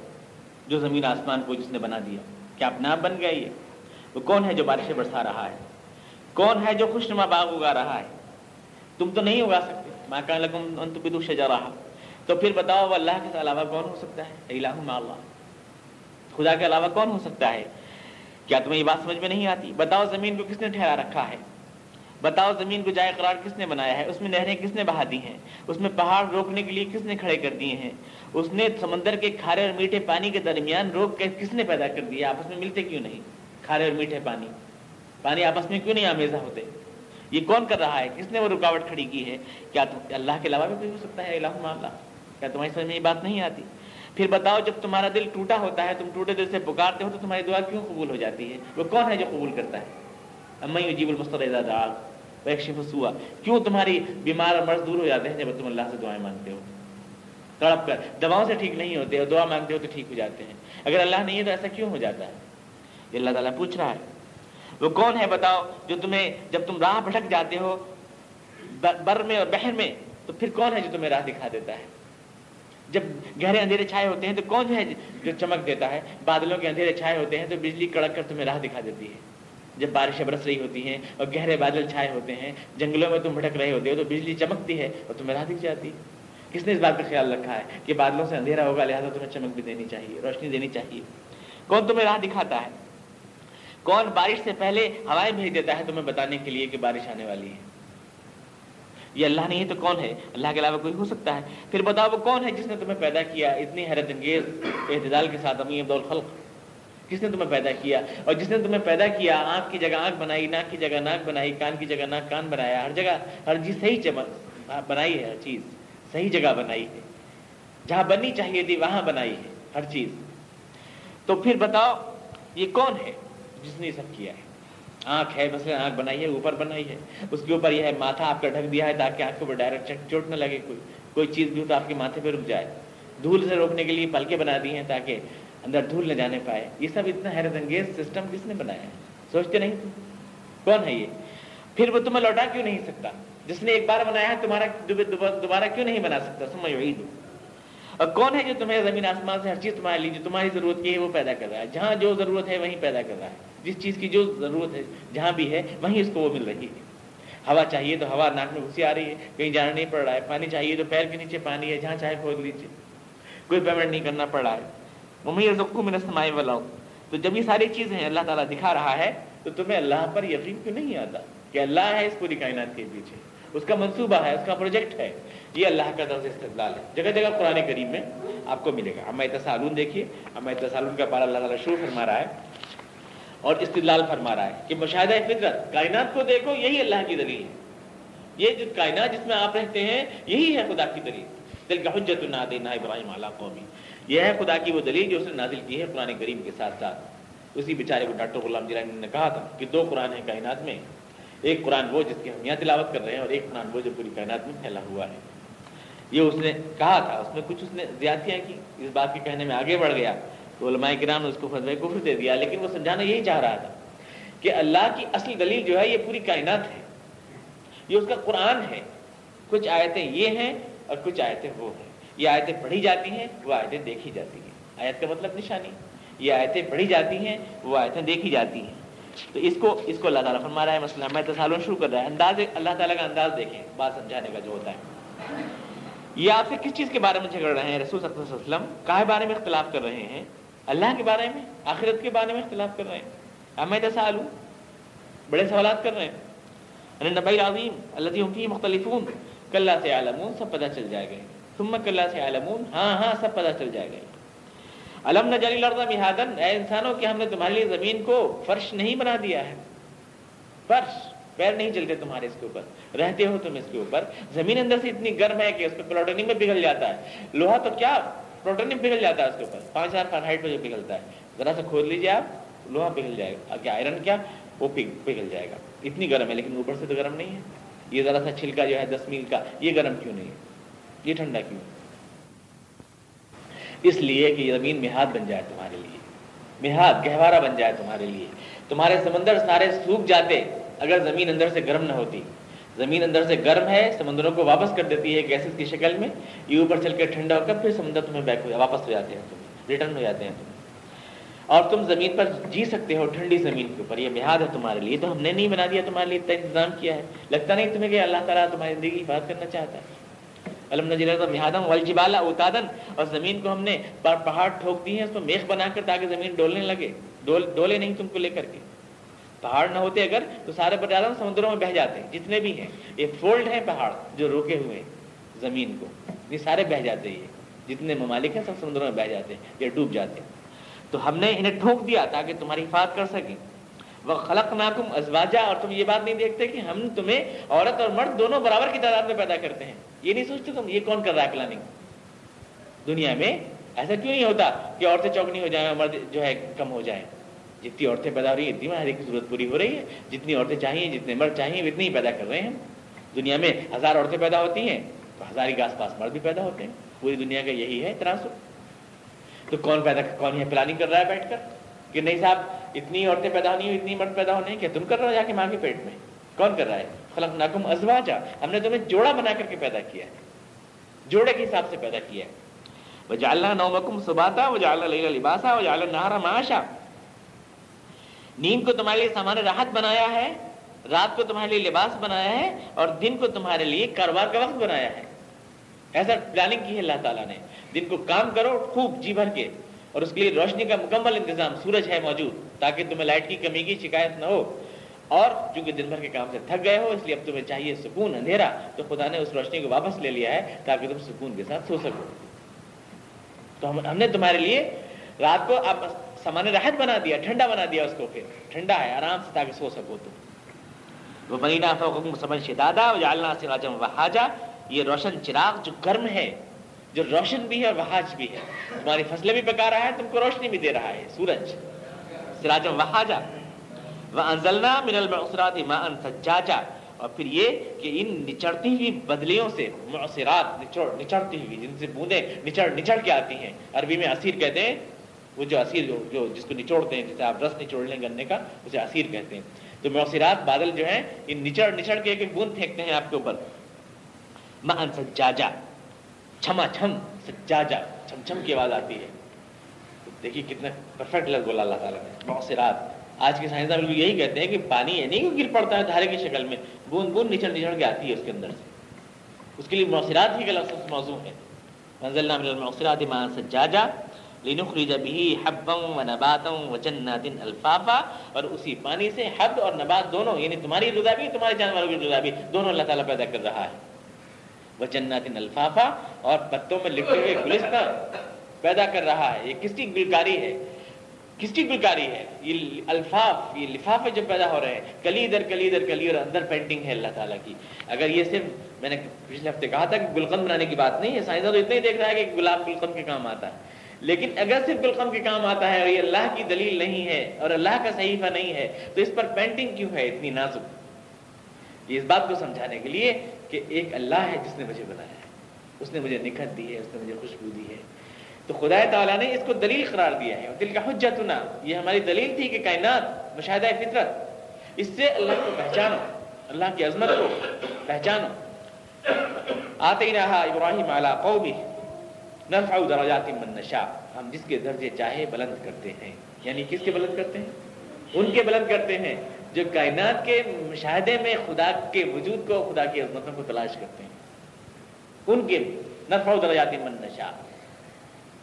جو زمین آسمان کو جس نے بنا دیا؟ کیا اپنا بن گیا یہ؟ وہ کون ہے جو بارشیں برسا رہا ہے؟ کون ہے جو خوش نما باغ اگا رہا ہے؟ تم تو نہیں اگا سکتے۔ ماں کا لگم تو شجا رہا تو پھر بتاؤ وہ اللہ کے علاوہ کون ہو سکتا ہے؟ الہ اللہ۔ خدا کے علاوہ کون ہو سکتا ہے؟ کیا تمہیں یہ بات سمجھ میں نہیں آتی؟ بتاؤ زمین کو کس نے ٹھہرا رکھا ہے؟ بتاؤ زمین کو جائے قرار کس نے بنایا ہے؟ اس میں نہریں کس نے بہا دی ہیں؟ اس میں پہاڑ روکنے کے لیے کس نے کھڑے کر دیے ہیں؟ اس نے سمندر کے کھارے اور میٹھے پانی کے درمیان روک کے کس نے پیدا کر دیا؟ آپس میں ملتے کیوں نہیں؟ کھارے اور میٹھے پانی۔ پانی آپس میں کیوں نہیں آمیزہ ہوتے؟ یہ کون کر رہا ہے؟ کس نے وہ رکاوٹ کھڑی کی ہے؟ کیا اللہ کے علاوہ بھی کوئی ہو سکتا ہے؟ اللہ۔ کیا تمہاری سمجھ میں یہ بات نہیں آتی؟ پھر بتاؤ، جب تمہارا دل ٹوٹا ہوتا ہے، تم ٹوٹے دل سے پکارتے ہو، تو تمہاری دعا کیوں قبول ہو جاتی ہے؟ وہ کون ہے جو قبول کرتا ہے؟ جیب المستر ہوا کیوں تمہاری بیمار اور مرض دور ہو جاتے ہیں جب تم اللہ سے دعائیں مانگتے ہو؟ تڑپ کر۔ دواؤں سے ٹھیک نہیں ہوتے ہو دعا مانگتے ہو تو ٹھیک ہو جاتے ہیں۔ اگر اللہ نہیں ہے تو ایسا کیوں ہو جاتا ہے؟ یہ اللہ تعالیٰ پوچھ رہا ہے۔ وہ کون ہے بتاؤ جو تمہیں جب تم راہ بھٹک جاتے ہو، بر میں اور بہر میں، تو پھر کون ہے جو تمہیں راہ دکھا دیتا ہے؟ جب گہرے اندھیرے چھائے ہوتے ہیں تو کون ہے جو چمک دیتا ہے؟ بادلوں کے اندھیرے چھائے ہوتے ہیں تو بجلی کڑک کر تمہیں راہ دکھا دیتی ہے۔ جب بارشیں برس رہی ہوتی ہیں اور گہرے بادل چھائے ہوتے ہیں، جنگلوں میں تم بھٹک رہے ہوتے ہو تو بجلی چمکتی ہے اور تمہیں راہ دکھ جاتی ہے۔ کس نے اس بات کا خیال رکھا ہے کہ بادلوں سے اندھیرا ہوگا، لہٰذا تمہیں چمک بھی دینی چاہیے، روشنی دینی چاہیے۔ کون تمہیں راہ دکھاتا ہے؟ کون بارش سے پہلے ہوائیں بھیج دیتا ہے تمہیں بتانے کے لیے کہ بارش آنے والی ہے؟ یہ اللہ نہیں ہے تو کون ہے؟ اللہ کے علاوہ کوئی ہو سکتا ہے۔ پھر بتاؤ وہ کون ہے جس نے تمہیں پیدا کیا؟ اتنی حیرت انگیز اعتدال کے ساتھ امی عبد الخلق۔ کس نے تمہیں پیدا کیا؟ اور جس نے تمہیں پیدا کیا، آنکھ کی جگہ آنکھ بنائی، ناک کی جگہ ناک بنائی، کان کی جگہ ناک کان بنایا، ہر جگہ، ہر چیز صحیح چمک بنائی ہے، ہر چیز صحیح جگہ بنائی ہے۔ جہاں بننی چاہیے تھی، وہاں بنائی ہے، ہر چیز۔ تو پھر بتاؤ، یہ کون ہے؟ جس نے یہ سب کیا ہے۔ آنکھ ہے مثلا آنکھ بنائی ہے، اوپر بنائی ہے۔ اس کے اوپر یہ ہے، ماتھا آپ کا ڈھک دیا ہے تاکہ آنکھ کے اوپر ڈائریکٹ چوٹ نہ لگے کوئی۔ کوئی چیز بھی ہو تو آپ کے ماتھے پہ رک جائے۔ دھول سے روکنے کے لیے پلکے بنا دی ہیں تاکہ اندر دھول نہ جانے پائے۔ یہ سب اتنا حیرت انگیز سسٹم کس نے بنایا ہے؟ سوچتے نہیں؟ کون ہے یہ؟ پھر وہ تمہیں لوٹا کیوں نہیں سکتا؟ جس نے ایک بار بنایا ہے، تمہارا دوبارہ کیوں نہیں بنا سکتا؟ سمجھ وہی دو اور کون ہے جو تمہیں زمین آسمان سے ہر چیز تمہارے لیے، جو تمہاری ضرورت کی ہے، وہ پیدا کر رہا ہے؟ جہاں جو ضرورت ہے، وہیں پیدا کر رہا ہے۔ جس چیز کی جو ضرورت ہے، جہاں بھی ہے، وہیں اس کو وہ مل رہی ہے۔ ہوا چاہیے تو ہوا، ناک میں گھسی آ رہی ہے، کہیں جانا نہیں پڑ رہا ہے، پانی چاہیے تو پیر کے نیچے پانی ہے، جہاں چاہے کھود لیجیے کوئی پیمنٹ نہیں کرنا پڑ رہا ہے۔ ممی رزقو میں نسمائے والا تو جب یہ ساری چیزیں اللہ تعالیٰ دکھا رہا ہے، تو تمہیں اللہ پر یقین کیوں نہیں آتا کہ اللہ ہے اس پوری کائنات کے پیچھے؟ اس کا منصوبہ ہے، اس کا پروجیکٹ ہے۔ یہ اللہ کا طرف استقلال ہے۔ جگہ جگہ قرآن کریم میں آپ کو ملے گا۔ اما تصالون دیکھیے۔ اما تصالون کا پارا اللہ تعالیٰ شروع فرما رہا ہے۔ اور استدلال فرما رہا ہے کہ مشاہدہ فطرت کائنات کو دیکھو، یہی اللہ کی دلیل ہے۔ یہ جو کائنات جس میں آپ رہتے ہیں، یہی ہے خدا کی دلیل۔ دل کا حجت النادینہ ابراہیم علیہ قومی۔ یہ ہے خدا کی وہ دلیل جو اس نے نازل کی ہے قرآن کریم کے ساتھ ساتھ۔ اسی بیچارے کو ڈاکٹر غلام جیلانی نے کہا تھا کہ دو قرآن ہیں کائنات میں۔ ایک قرآن وہ جس کی ہم یہاں تلاوت کر رہے ہیں اور ایک قرآن وہ جو پوری کائنات میں پھیلا ہوا ہے۔ یہ اس نے کہا تھا، اس میں کچھ اس نے زیادتیاں کی۔ اس بات کے کہنے میں آگے بڑھ گیا۔ تو علماء کرام نے اس کو فضل کفر دے دیا، لیکن وہ سمجھانا یہی چاہ رہا تھا کہ اللہ کی اصل دلیل جو ہے یہ پوری کائنات ہے، یہ اس کا قرآن ہے۔ کچھ آیتیں یہ ہیں اور کچھ آیتیں وہ ہیں۔ یہ آیتیں پڑھی جاتی ہیں، وہ آیتیں دیکھی جاتی ہیں۔ آیت کا مطلب نشانی۔ یہ آیتیں پڑھی جاتی ہیں، وہ آیتیں دیکھی جاتی ہیں۔ تو اس کو اس کو اللہ تعالیٰ فرما رہا ہے مسئلہ میں تصالون شروع کر رہا ہے۔ انداز، اللہ تعالیٰ کا انداز دیکھیں، بات سمجھانے کا جو ہوتا ہے۔ یہ آپ سے کس چیز کے بارے میں جھگڑ رہے ہیں؟ رسول صلی اللہ علیہ وسلم کہے بارے میں اختلاف کر رہے ہیں؟ اللہ کے بارے میں، آخرت کے بارے میں اختلاف کر رہے ہیں۔ میں تسالوں بڑے سوالات کر رہے ہیں۔ نبی عظیم اللہ کی مختلف کلّہ سے عالمون سب پتہ چل جائے گا۔ ثم کلّہ سے عالمون ہاں ہاں سب پتہ چل جائے گا۔ علم نہ جلی لڑتا مہادن اے انسانوں کی ہم نے تمہارے لیے زمین کو فرش نہیں بنا دیا ہے۔ فرش، پیر نہیں چلتے تمہارے اس کے اوپر۔ رہتے ہو تم اس کے اوپر۔ زمین اندر سے اتنی گرم ہے کہ اس پہ پلوٹنی میں پگھل جاتا ہے۔ لوہا تو کیا پروٹونیم پگھل جاتا ہے اس کے اوپر۔ پانچ ہزار فار ہائٹ پہ جو پگھلتا ہے، ذرا سا کھود لیجیے آپ، لوہا پگھل جائے گا۔ کیا آئرن کیا، وہ پگھل جائے گا۔ اتنی گرم ہے، لیکن اوپر سے تو گرم نہیں ہے۔ یہ ذرا سا چھلکا جو ہے، دس میل کا، یہ گرم کیوں نہیں ہے؟ یہ ٹھنڈا کیوں؟ اس لیے کہ یہ زمین مہاد بن جائے تمہارے لیے۔ مہاد گہوارہ بن جائے تمہارے لیے۔ تمہارے سمندر سارے سوکھ جاتے، اگر زمین اندر سے گرم نہ ہوتی۔ زمین اندر سے گرم ہے، سمندروں کو واپس کر دیتی ہے گیسز کی شکل میں، یہ اوپر چل کے ٹھنڈا ہو کر پھر سمندر تمہیں بیک ہو واپس ہو جاتے ہیں تم ریٹرن ہو جاتے ہیں تم اور تم زمین پر جی سکتے ہو ٹھنڈی زمین کے اوپر، یہ محاد ہے تمہارے لیے، تو ہم نے نہیں بنا دیا، تمہارے لیے اتنا انتظام کیا ہے۔ لگتا نہیں تمہیں کہ اللہ تعالیٰ تمہاری زندگی کی حفاظت کرنا چاہتا ہے۔ علم نجی محادم والجبالا اتادن اور زمین کو ہم نے پہاڑ ٹھوک دی ہیں، اس کو میخ بنا کر تاکہ زمین ڈولنے لگے۔ ڈول ڈولے نہیں تم کو لے کر کے۔ پہاڑ نہ ہوتے اگر تو سارے بر سمندروں میں بہ جاتے ہیں۔ جتنے بھی ہیں، یہ فولڈ ہیں پہاڑ جو روکے ہوئے ہیں زمین کو۔ یہ سارے بہ جاتے ہیں۔ جتنے ممالک ہیں، سب سمندروں میں بہ جاتے ہیں۔ یہ ڈوب جاتے ہیں۔ تو ہم نے انہیں ٹھوک دیا تاکہ تمہاری حفاظت کر سکیں۔ وہ خلق ناکم ازواجہ اور تم یہ بات نہیں دیکھتے کہ ہم تمہیں عورت اور مرد دونوں برابر کی تعداد میں پیدا کرتے ہیں۔ یہ نہیں سوچتے تم یہ کون کر رہا ہے پلاننگ۔ دنیا میں ایسا کیوں نہیں ہوتا کہ عورتیں چوکنی ہو جائیں اور مرد جو ہے کم ہو جائیں؟ جتنی عورتیں پیدا ہو رہی ہیں، اتنی ہر ایک کی ضرورت پوری ہو رہی ہے۔ جتنی عورتیں چاہیے، جتنے مرد چاہیے اتنی ہی پیدا کر رہے ہیں۔ دنیا میں ہزار عورتیں پیدا ہوتی ہیں، تو ہزار ہی کے آس پاس مرد بھی پیدا ہوتے ہیں۔ پوری دنیا کا یہی ہے تناسب۔ تو کون پیدا، کون یہ پلاننگ کر رہا ہے بیٹھ کر؟ کہ نہیں صاحب، اتنی عورتیں پیدا ہونی، اتنی مرد پیدا ہونے، کیا تم کر رہے ہو جا کے ماں کے پیٹ میں؟ کون کر رہا ہے؟ خلق ناکم ازواجا۔ ہم نے تمہیں جوڑا بنا کر کے پیدا کیا ہے۔ جوڑے کے حساب سے پیدا کیا ہے۔ وہ نومکم سباتا وہ جالنا لباسا وہ نہارا معاشا۔ نیند کو تمہارے لیے سامان راحت بنایا ہے، رات کو تمہارے لیے لباس بنایا ہے اور دن کو تمہارے لیے کاروبار کا وقت بنایا ہے۔ ایسا پلاننگ کی ہے اللہ تعالیٰ نے۔ دن کو کام کرو خوب جی بھر کے۔ اور اس کے لیے روشنی کا مکمل انتظام سورج ہے موجود، تاکہ تمہیں لائٹ کی کمی کی شکایت نہ ہو۔ اور چونکہ دن بھر کے کام سے تھک گئے ہو، اس لیے اب تمہیں چاہیے سکون، اندھیرا۔ تو خدا نے اس روشنی کو واپس لے لیا ہے تاکہ تم سکون کے ساتھ سو سکو۔ تو ہم ہم نے تمہارے لیے رات کو آپ سامان راحت بنا دیا، ٹھنڈا بنا دیا اس کو پھر۔ ٹھنڈا ہے، آرام سے تاکہ سو سکو تم۔ وہ بنینا سمجھ دادا جالنا سراجم وہاجا۔ یہ روشن چراغ جو گرم ہے، جو روشن بھی ہے اور وہاج بھی ہے۔ تمہاری فصلیں بھی پکا رہا ہے، تم کو روشنی بھی دے رہا ہے، سورج۔ سراجم وہاجا۔ وہ انزلنا من المعصرات ماء سجاجا۔ اور پھر یہ کہ ان نچڑتی ہوئی بدلیوں سے، معصرات نچڑ نچڑتی ہوئی، جن سے بوندیں نچڑ نچڑ کے آتی ہیں۔ عربی میں اسیر کہتے ہیں وہ جو اسیر جو, جو جس کو نچوڑتے ہیں جسے آپ رس نچوڑ لیں گنے کا اسے اسیر کہتے ہیں۔ تو معصرات بادل جو ہیں ان نچڑ نچڑ کے ایک ایک بوند پھینکتے ہیں آپ کے اوپر۔ ماء سجاجا چھما چھم سجاجا چھم چھم کی آواز آتی ہے۔ دیکھیے کتنا پرفیکٹ لفظ بولا اللہ تعالیٰ نے۔ معصرات آج کے سائنسدان بالکل یہی کہتے ہیں کہ پانی یعنی ہے نہیں گر پڑتا ہے دھارے کی شکل میں۔ بوند بوند نچڑ نچڑ کے آتی ہے اس کے اندر سے۔ اس کے لیے موثرات ہی کا لفظ موضوع ہے۔ منزل من الموثرات ما سجاجا۔ لنخرج به حبا ونباتا وجنات الفافا اور اسی پانی سے حب اور نبات دونوں یعنی تمہاری غذا بھی، تمہارے جانوروں کی غذا بھی، دونوں اللہ تعالیٰ پیدا کر رہا ہے۔ وجنات الفافا اور پتوں میں لکھے ہوئے گلستان پیدا کر رہا ہے۔ یہ کس کی گلکاری ہے؟ کس کی گلکاری ہے؟ یہ الفاف، یہ لفافے جو پیدا ہو رہے ہیں۔ کلی در کلی در کلی اور اندر پینٹنگ ہے اللہ تعالیٰ کی۔ اگر یہ صرف، میں نے پچھلے ہفتے کہا تھا کہ گلقند بنانے کی بات نہیں ہے، سائنسدان تو اتنا ہی دیکھ رہا ہے کہ گلاب گلقند کے کام آتا ہے۔ لیکن اگر صرف گلقند کے کام آتا ہے اور یہ اللہ کی دلیل نہیں ہے اور اللہ کا صحیفہ نہیں ہے، تو اس پر پینٹنگ کیوں ہے اتنی نازک؟ یہ اس بات کو سمجھانے کے لیے کہ ایک اللہ ہے جس نے مجھے بنایا ہے، اس نے مجھے نکھت دی ہے، اس نے مجھے خوشبو دی ہے۔ تو خدا تعالیٰ نے اس کو دلیل قرار دیا ہے۔ دل کا حجتنا، یہ ہماری دلیل تھی کہ کائنات مشاہدہ فطرت، اس سے اللہ کو پہچانو، اللہ کی عظمت کو پہچانو۔ آتے ہی رہا ابراہیم اعلیٰ قومی نرفع درجات من نشا ہم جس کے درجے چاہے بلند کرتے ہیں۔ یعنی کس کے بلند کرتے ہیں؟ ان کے بلند کرتے ہیں۔ جو کائنات کے مشاہدے میں خدا کے وجود کو، خدا کی عظمتوں کو تلاش کرتے ہیں۔ ان کے نرفع درجات من نشا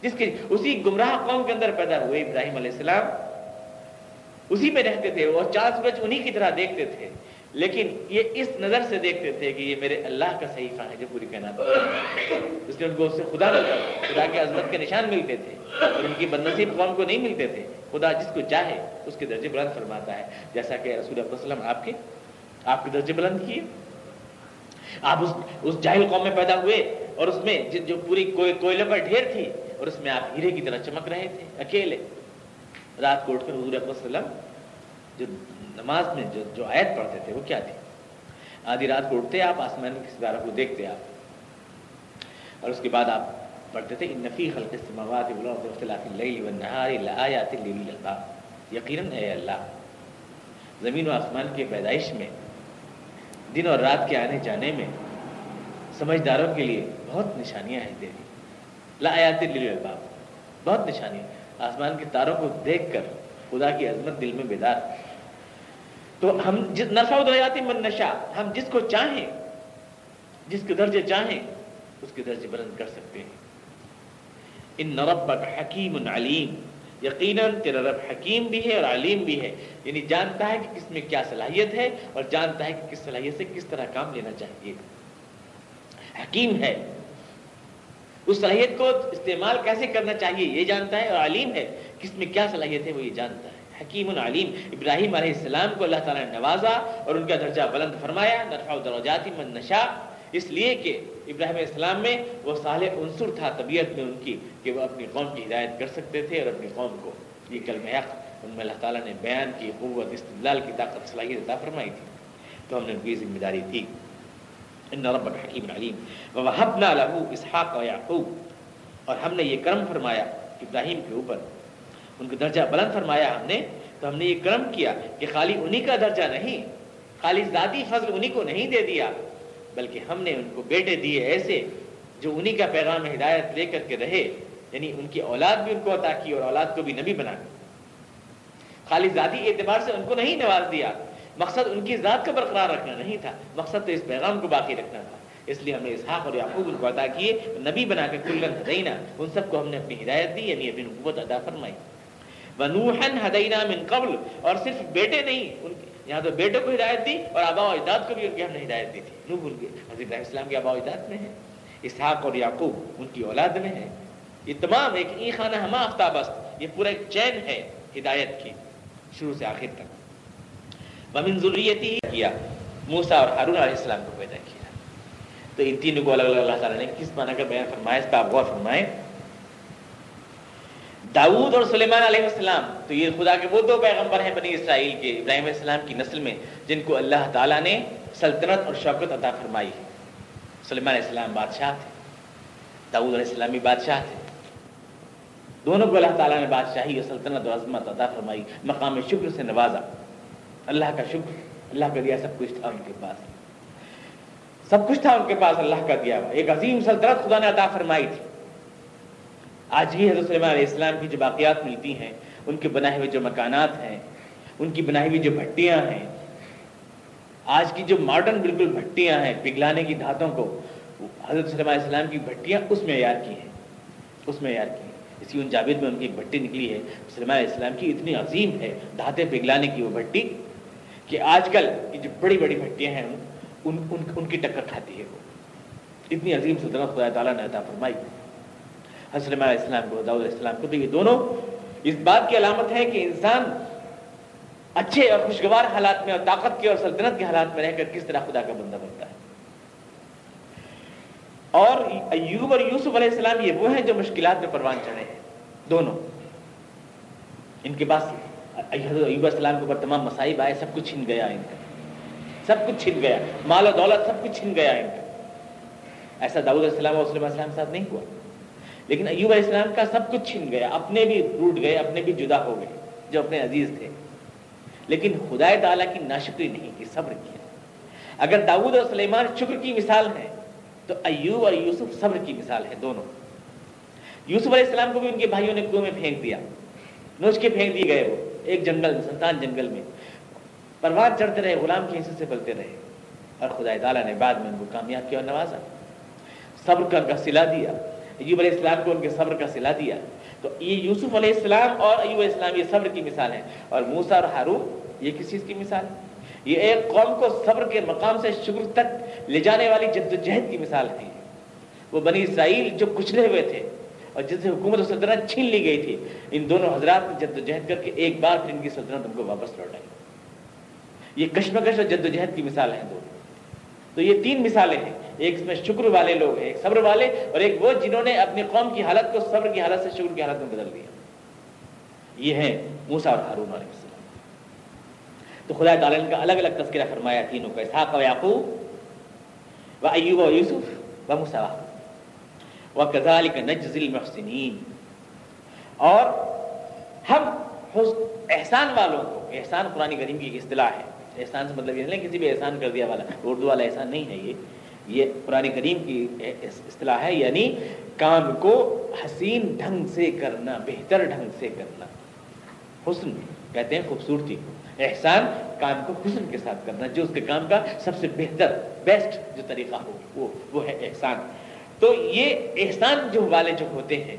جس کے، اسی گمراہ قوم کے اندر پیدا ہوئے ابراہیم علیہ السلام۔ اسی میں رہتے تھے اور چار سورج انہی کی طرح دیکھتے تھے۔ لیکن یہ اس نظر سے دیکھتے تھے کہ یہ میرے اللہ کا صحیفہ ہے جو پوری کائنات اس لیے ان کو اس سے خدا نظر خدا کے عظمت کے نشان ملتے تھے اور ان کی بدنصیب قوم کو نہیں ملتے تھے۔ خدا جس کو چاہے اس کے درجے بلند فرماتا ہے۔ جیسا کہ رسول اللہ وسلم آپ کے آپ کے درجے بلند کیے۔ آپ اس اس جاہل قوم میں پیدا ہوئے اور اس میں جو پوری کوئلے پر ڈھیر تھی اور اس میں آپ ہیرے کی طرح چمک رہے تھے، اکیلے۔ رات کو اٹھ کر حضور وسلم جو نماز میں جو جو آیت پڑھتے تھے وہ کیا تھی؟ آدھی رات کو اٹھتے آپ، آسمان کے ستارہ کو دیکھتے آپ۔ اور اس کے بعد آپ پڑھتے تھے، ان نفی خلق السماوات والارض واختلاف اللیل والنہار لآیات لأولی الالباب یقیناً اے اللہ، زمین و آسمان کی پیدائش میں، دن اور رات کے آنے جانے میں سمجھداروں کے لیے بہت نشانیاں ہیں تیری۔ لآیات للالباب، بہت نشانی۔ آسمان کے تاروں کو دیکھ کر خدا کی عظمت دل میں بیدار۔ تو ہم جس نفع دریاتی من نشا ہم جس کو چاہیں، جس کے درجے چاہیں، اس کے درجے بلند کر سکتے ہیں۔ ان نربک حکیم علیم، یقیناً تیرا رب حکیم بھی ہے اور علیم بھی ہے۔ یعنی جانتا ہے کہ کس میں کیا صلاحیت ہے اور جانتا ہے کہ کس صلاحیت سے کس طرح کام لینا چاہیے۔ حکیم ہے۔ اس صلاحیت کو استعمال کیسے کرنا چاہیے یہ جانتا ہے اور علیم ہے۔ کس میں کیا صلاحیت ہے وہ یہ جانتا ہے۔ حکیم العلیم. ابراہیم علیہ السلام کو اللہ تعالیٰ نے نوازا اور ان کا درجہ بلند فرمایا، نرفع دروجاتی من نشا اس لیے کہ ابراہیم علیہ السلام میں وہ صالح عنصر تھا، طبیعت میں ان کی، کہ وہ اپنی قوم کی ہدایت کر سکتے تھے اور اپنی قوم کو یہ کلمہ حق ان میں اللہ تعالیٰ نے بیان کی، قوت، استدلال کی طاقت، صلاحیت عطا فرمائی تھی۔ تو ہم نے ان کی ذمہ داری تھی۔ ان رب حکیم علیم۔ وحبنا لہو اسحاق و یعقوب۔ اور ہم نے یہ کرم فرمایا ابراہیم کے اوپر ان کا درجہ بلند فرمایا ہم نے، تو ہم نے یہ کرم کیا کہ خالی انہی کا درجہ نہیں، خالی ذاتی فضل انہی کو نہیں دے دیا، بلکہ ہم نے ان کو بیٹے دیے ایسے جو انہی کا پیغام ہدایت لے کر کے رہے یعنی ان کی اولاد بھی ان کو عطا کی اور اولاد کو بھی نبی بنا خالی ذاتی اعتبار سے ان کو نہیں نواز دیا، مقصد ان کی ذات کو برقرار رکھنا نہیں تھا، مقصد تو اس پیغام کو باقی رکھنا تھا۔ اس لیے ہم نے اسحاق اور یعقوب ان کو عطا کیے، نبی بنا کے کلن ہدینہ ان سب کو ہم نے اپنی ہدایت دی یعنی اپنی نبوت ادا فرمائی۔ ونوحن ہدینہ من قبل. اور صرف بیٹے نہیں، ان یہاں تو بیٹوں کو ہدایت دی اور آبا و اجداد کو بھی ان کی ہم نے ہدایت دی تھی۔ نوح ان کے حضرت ابراہیم السلام کے آبا و اجداد میں ہے اسحاق اور یعقوب ان کی اولاد میں ہے یہ تمام ایک ای خانہ ہما آفتاب است یہ پورا ایک چین ہے ہدایت کی شروع سے آخر تک۔ ومن ضروریتی کیا موسا اور ہارون علیہ السلام کو پیدا کیا۔ تو ان تینوں کو الگ الگ اللہ تعالیٰ نے کس معنی کا بیان فرمایا، اس پہ آپ غور فرمائیں۔ داود اور سلیمان علیہ السلام، تو یہ خدا کے وہ دو پیغمبر ہیں بنی اسرائیل کے ابراہیم علیہ السلام کی نسل میں، جن کو اللہ تعالیٰ نے سلطنت اور شوکت عطا فرمائی ہے۔ سلیمان علیہ السلام بادشاہ تھے داود علیہ السلام بھی بادشاہ تھے۔ دونوں کو اللہ تعالیٰ نے بادشاہی اور سلطنت و عظمت عطا فرمائی، مقام شکر سے نوازا۔ اللہ کا شکر، اللہ کا دیا سب کچھ تھا ان کے پاس۔ سب کچھ تھا ان کے پاس، اللہ کا دیا۔ ہوا ایک عظیم سلطنت خدا نے عطا فرمائی تھی۔ آج بھی حضرت سلیمان علیہ السلام کی جو باقیات ملتی ہیں ان کے بنائے ہوئے جو مکانات ہیں ان کی بنائی ہوئی جو بھٹیاں ہیں آج کی جو ماڈرن بالکل بھٹیاں ہیں پگلانے کی دھاتوں کو حضرت سلیمان علیہ السلام کی بھٹیاں اس میں یار کی ہیں اس میں یار کی ہیں۔ اسی ان جاوید میں ان کی ایک بھٹی نکلی ہے۔ سلیمان علیہ السلام کی اتنی عظیم ہے دھاتے پگلانے کی وہ بھٹی کہ آج کل کی جو بڑی بڑی بھٹیاں ہیں ان ان, ان کی ٹکر کھاتی ہے وہ۔ اتنی عظیم سلطنت خدا تعالیٰ نے عطا فرمائی۔ حضرت علیہ السلام کو، داؤد علیہ السلام کو۔ تو یہ دونوں اس بات کی علامت ہے کہ انسان اچھے اور خوشگوار حالات میں اور طاقت کے اور سلطنت کے حالات میں رہ کر کس طرح خدا کا بندہ بنتا ہے۔ اور ایوب اور یوسف علیہ السلام یہ وہ ہیں جو مشکلات میں پروان چڑھے ہیں، دونوں۔ ان کے پاس حضرت ایوب السلام کے اوپر تمام مسائب آئے، سب کچھ چھن گیا ان کا۔ سب کچھ چھن گیا۔ مال و دولت سب کچھ چھن گیا ان کا۔ ایسا داؤد علیہ السلام اور وسلم السلام ساتھ نہیں ہوا۔ لیکن ایوب علیہ السلام کا سب کچھ چھن گیا، اپنے بھی ٹوٹ گئے، اپنے بھی جدا ہو گئے، جو اپنے عزیز تھے۔ لیکن خدا تعالیٰ کی ناشکری نہیں کی صبر کیا۔ اگر داود اور سلیمان شکر کی مثال ہے تو ایوب اور یوسف صبر کی مثال ہے دونوں۔ یوسف علیہ السلام کو بھی ان کے بھائیوں نے کنویں میں پھینک دیا۔ نوچ کے پھینک دیے گئے وہ، ایک جنگل میں سنتان جنگل میں۔ پروان چڑھتے رہے، غلام کے حصے سے بلتے رہے۔ اور خدا تعالیٰ نے بعد میں ان کو کامیاب کیا اور نوازا۔ صبر کا سلا دیا۔ ایوب علیہ السلام کو ان کے صبر کا سلا دیا۔ تو یہ یوسف علیہ السلام اور ایوب علیہ السلام یہ صبر کی مثال ہے اور موسا اور ہارون یہ کس چیز کی مثال؟ ہے یہ ایک قوم کو صبر کے مقام سے شکر تک لے جانے والی جد و جہد کی مثال ہے وہ بنی اسرائیل جو کچلے ہوئے تھے اور جس سے حکومت و سلطنت چھین لی گئی تھی، ان دونوں حضرات نے جد و جہد کر کے ایک بار پھر ان کی سلطنت ان کو واپس لوٹائی یہ کشمکش اور جد و جہد کی مثال ہیں دونوں تو یہ تین مثالیں ہیں۔ ایک اس میں شکر والے لوگ ہیں، ایک صبر والے، اور ایک وہ جنہوں نے اپنی قوم کی حالت کو صبر کی حالت سے شکر کی حالت میں بدل دیا۔ یہ ہیں موسا اور ہارون علیہ السلام۔ تو خدا تعالیٰ نے کا الگ الگ تذکرہ فرمایا، تینوں کا، اسحاق و یعقوب و ایوب و یوسف و موسا و کزال کا نجزل محسنین اور ہم احسان والوں کو، احسان قرآن کریم کی اصطلاح ہے۔ احسان سے مطلب یہ نہیں کسی بھی احسان کر دیا والا، اردو والا احسان نہیں ہے یہ۔ یہ قرآن کریم کی اصطلاح ہے یعنی کام کو حسین ڈھنگ سے کرنا، بہتر ڈھنگ سے کرنا۔ حسن، کہتے ہیں خوبصورتی احسان کام کو حسن کے ساتھ کرنا، جو اس کے کام کا سب سے بہتر بیسٹ جو طریقہ ہو، وہ وہ ہے احسان۔ تو یہ احسان جو والے جو ہوتے ہیں،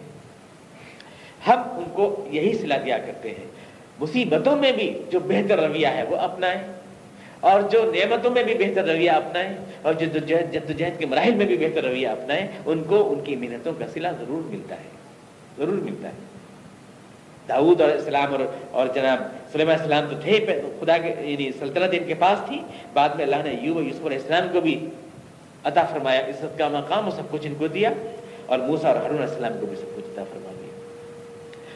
ہم ان کو یہی صلاح دیا کرتے ہیں۔ مصیبتوں میں بھی جو بہتر رویہ ہے، وہ اپنائیں اور جو نعمتوں میں بھی بہتر رویہ اپنائیں اور جد جہد جد جہد کے مراحل میں بھی بہتر رویہ اپنائیں، ان کو ان کی محنتوں کا صلہ ضرور ملتا ہے۔ ضرور ملتا ہے۔ داود اور اسلام اور اور جناب سلیمان السلام تو تھے خدا کے یعنی سلطنت ان کے پاس تھی۔ بعد میں اللہ نے یوب یوسف علیہ السلام کو بھی عطا فرمایا۔ عزت کا مقام وہ سب کچھ ان کو دیا اور موسا اور ہرون السلام کو بھی سب کچھ عطا فرما دیا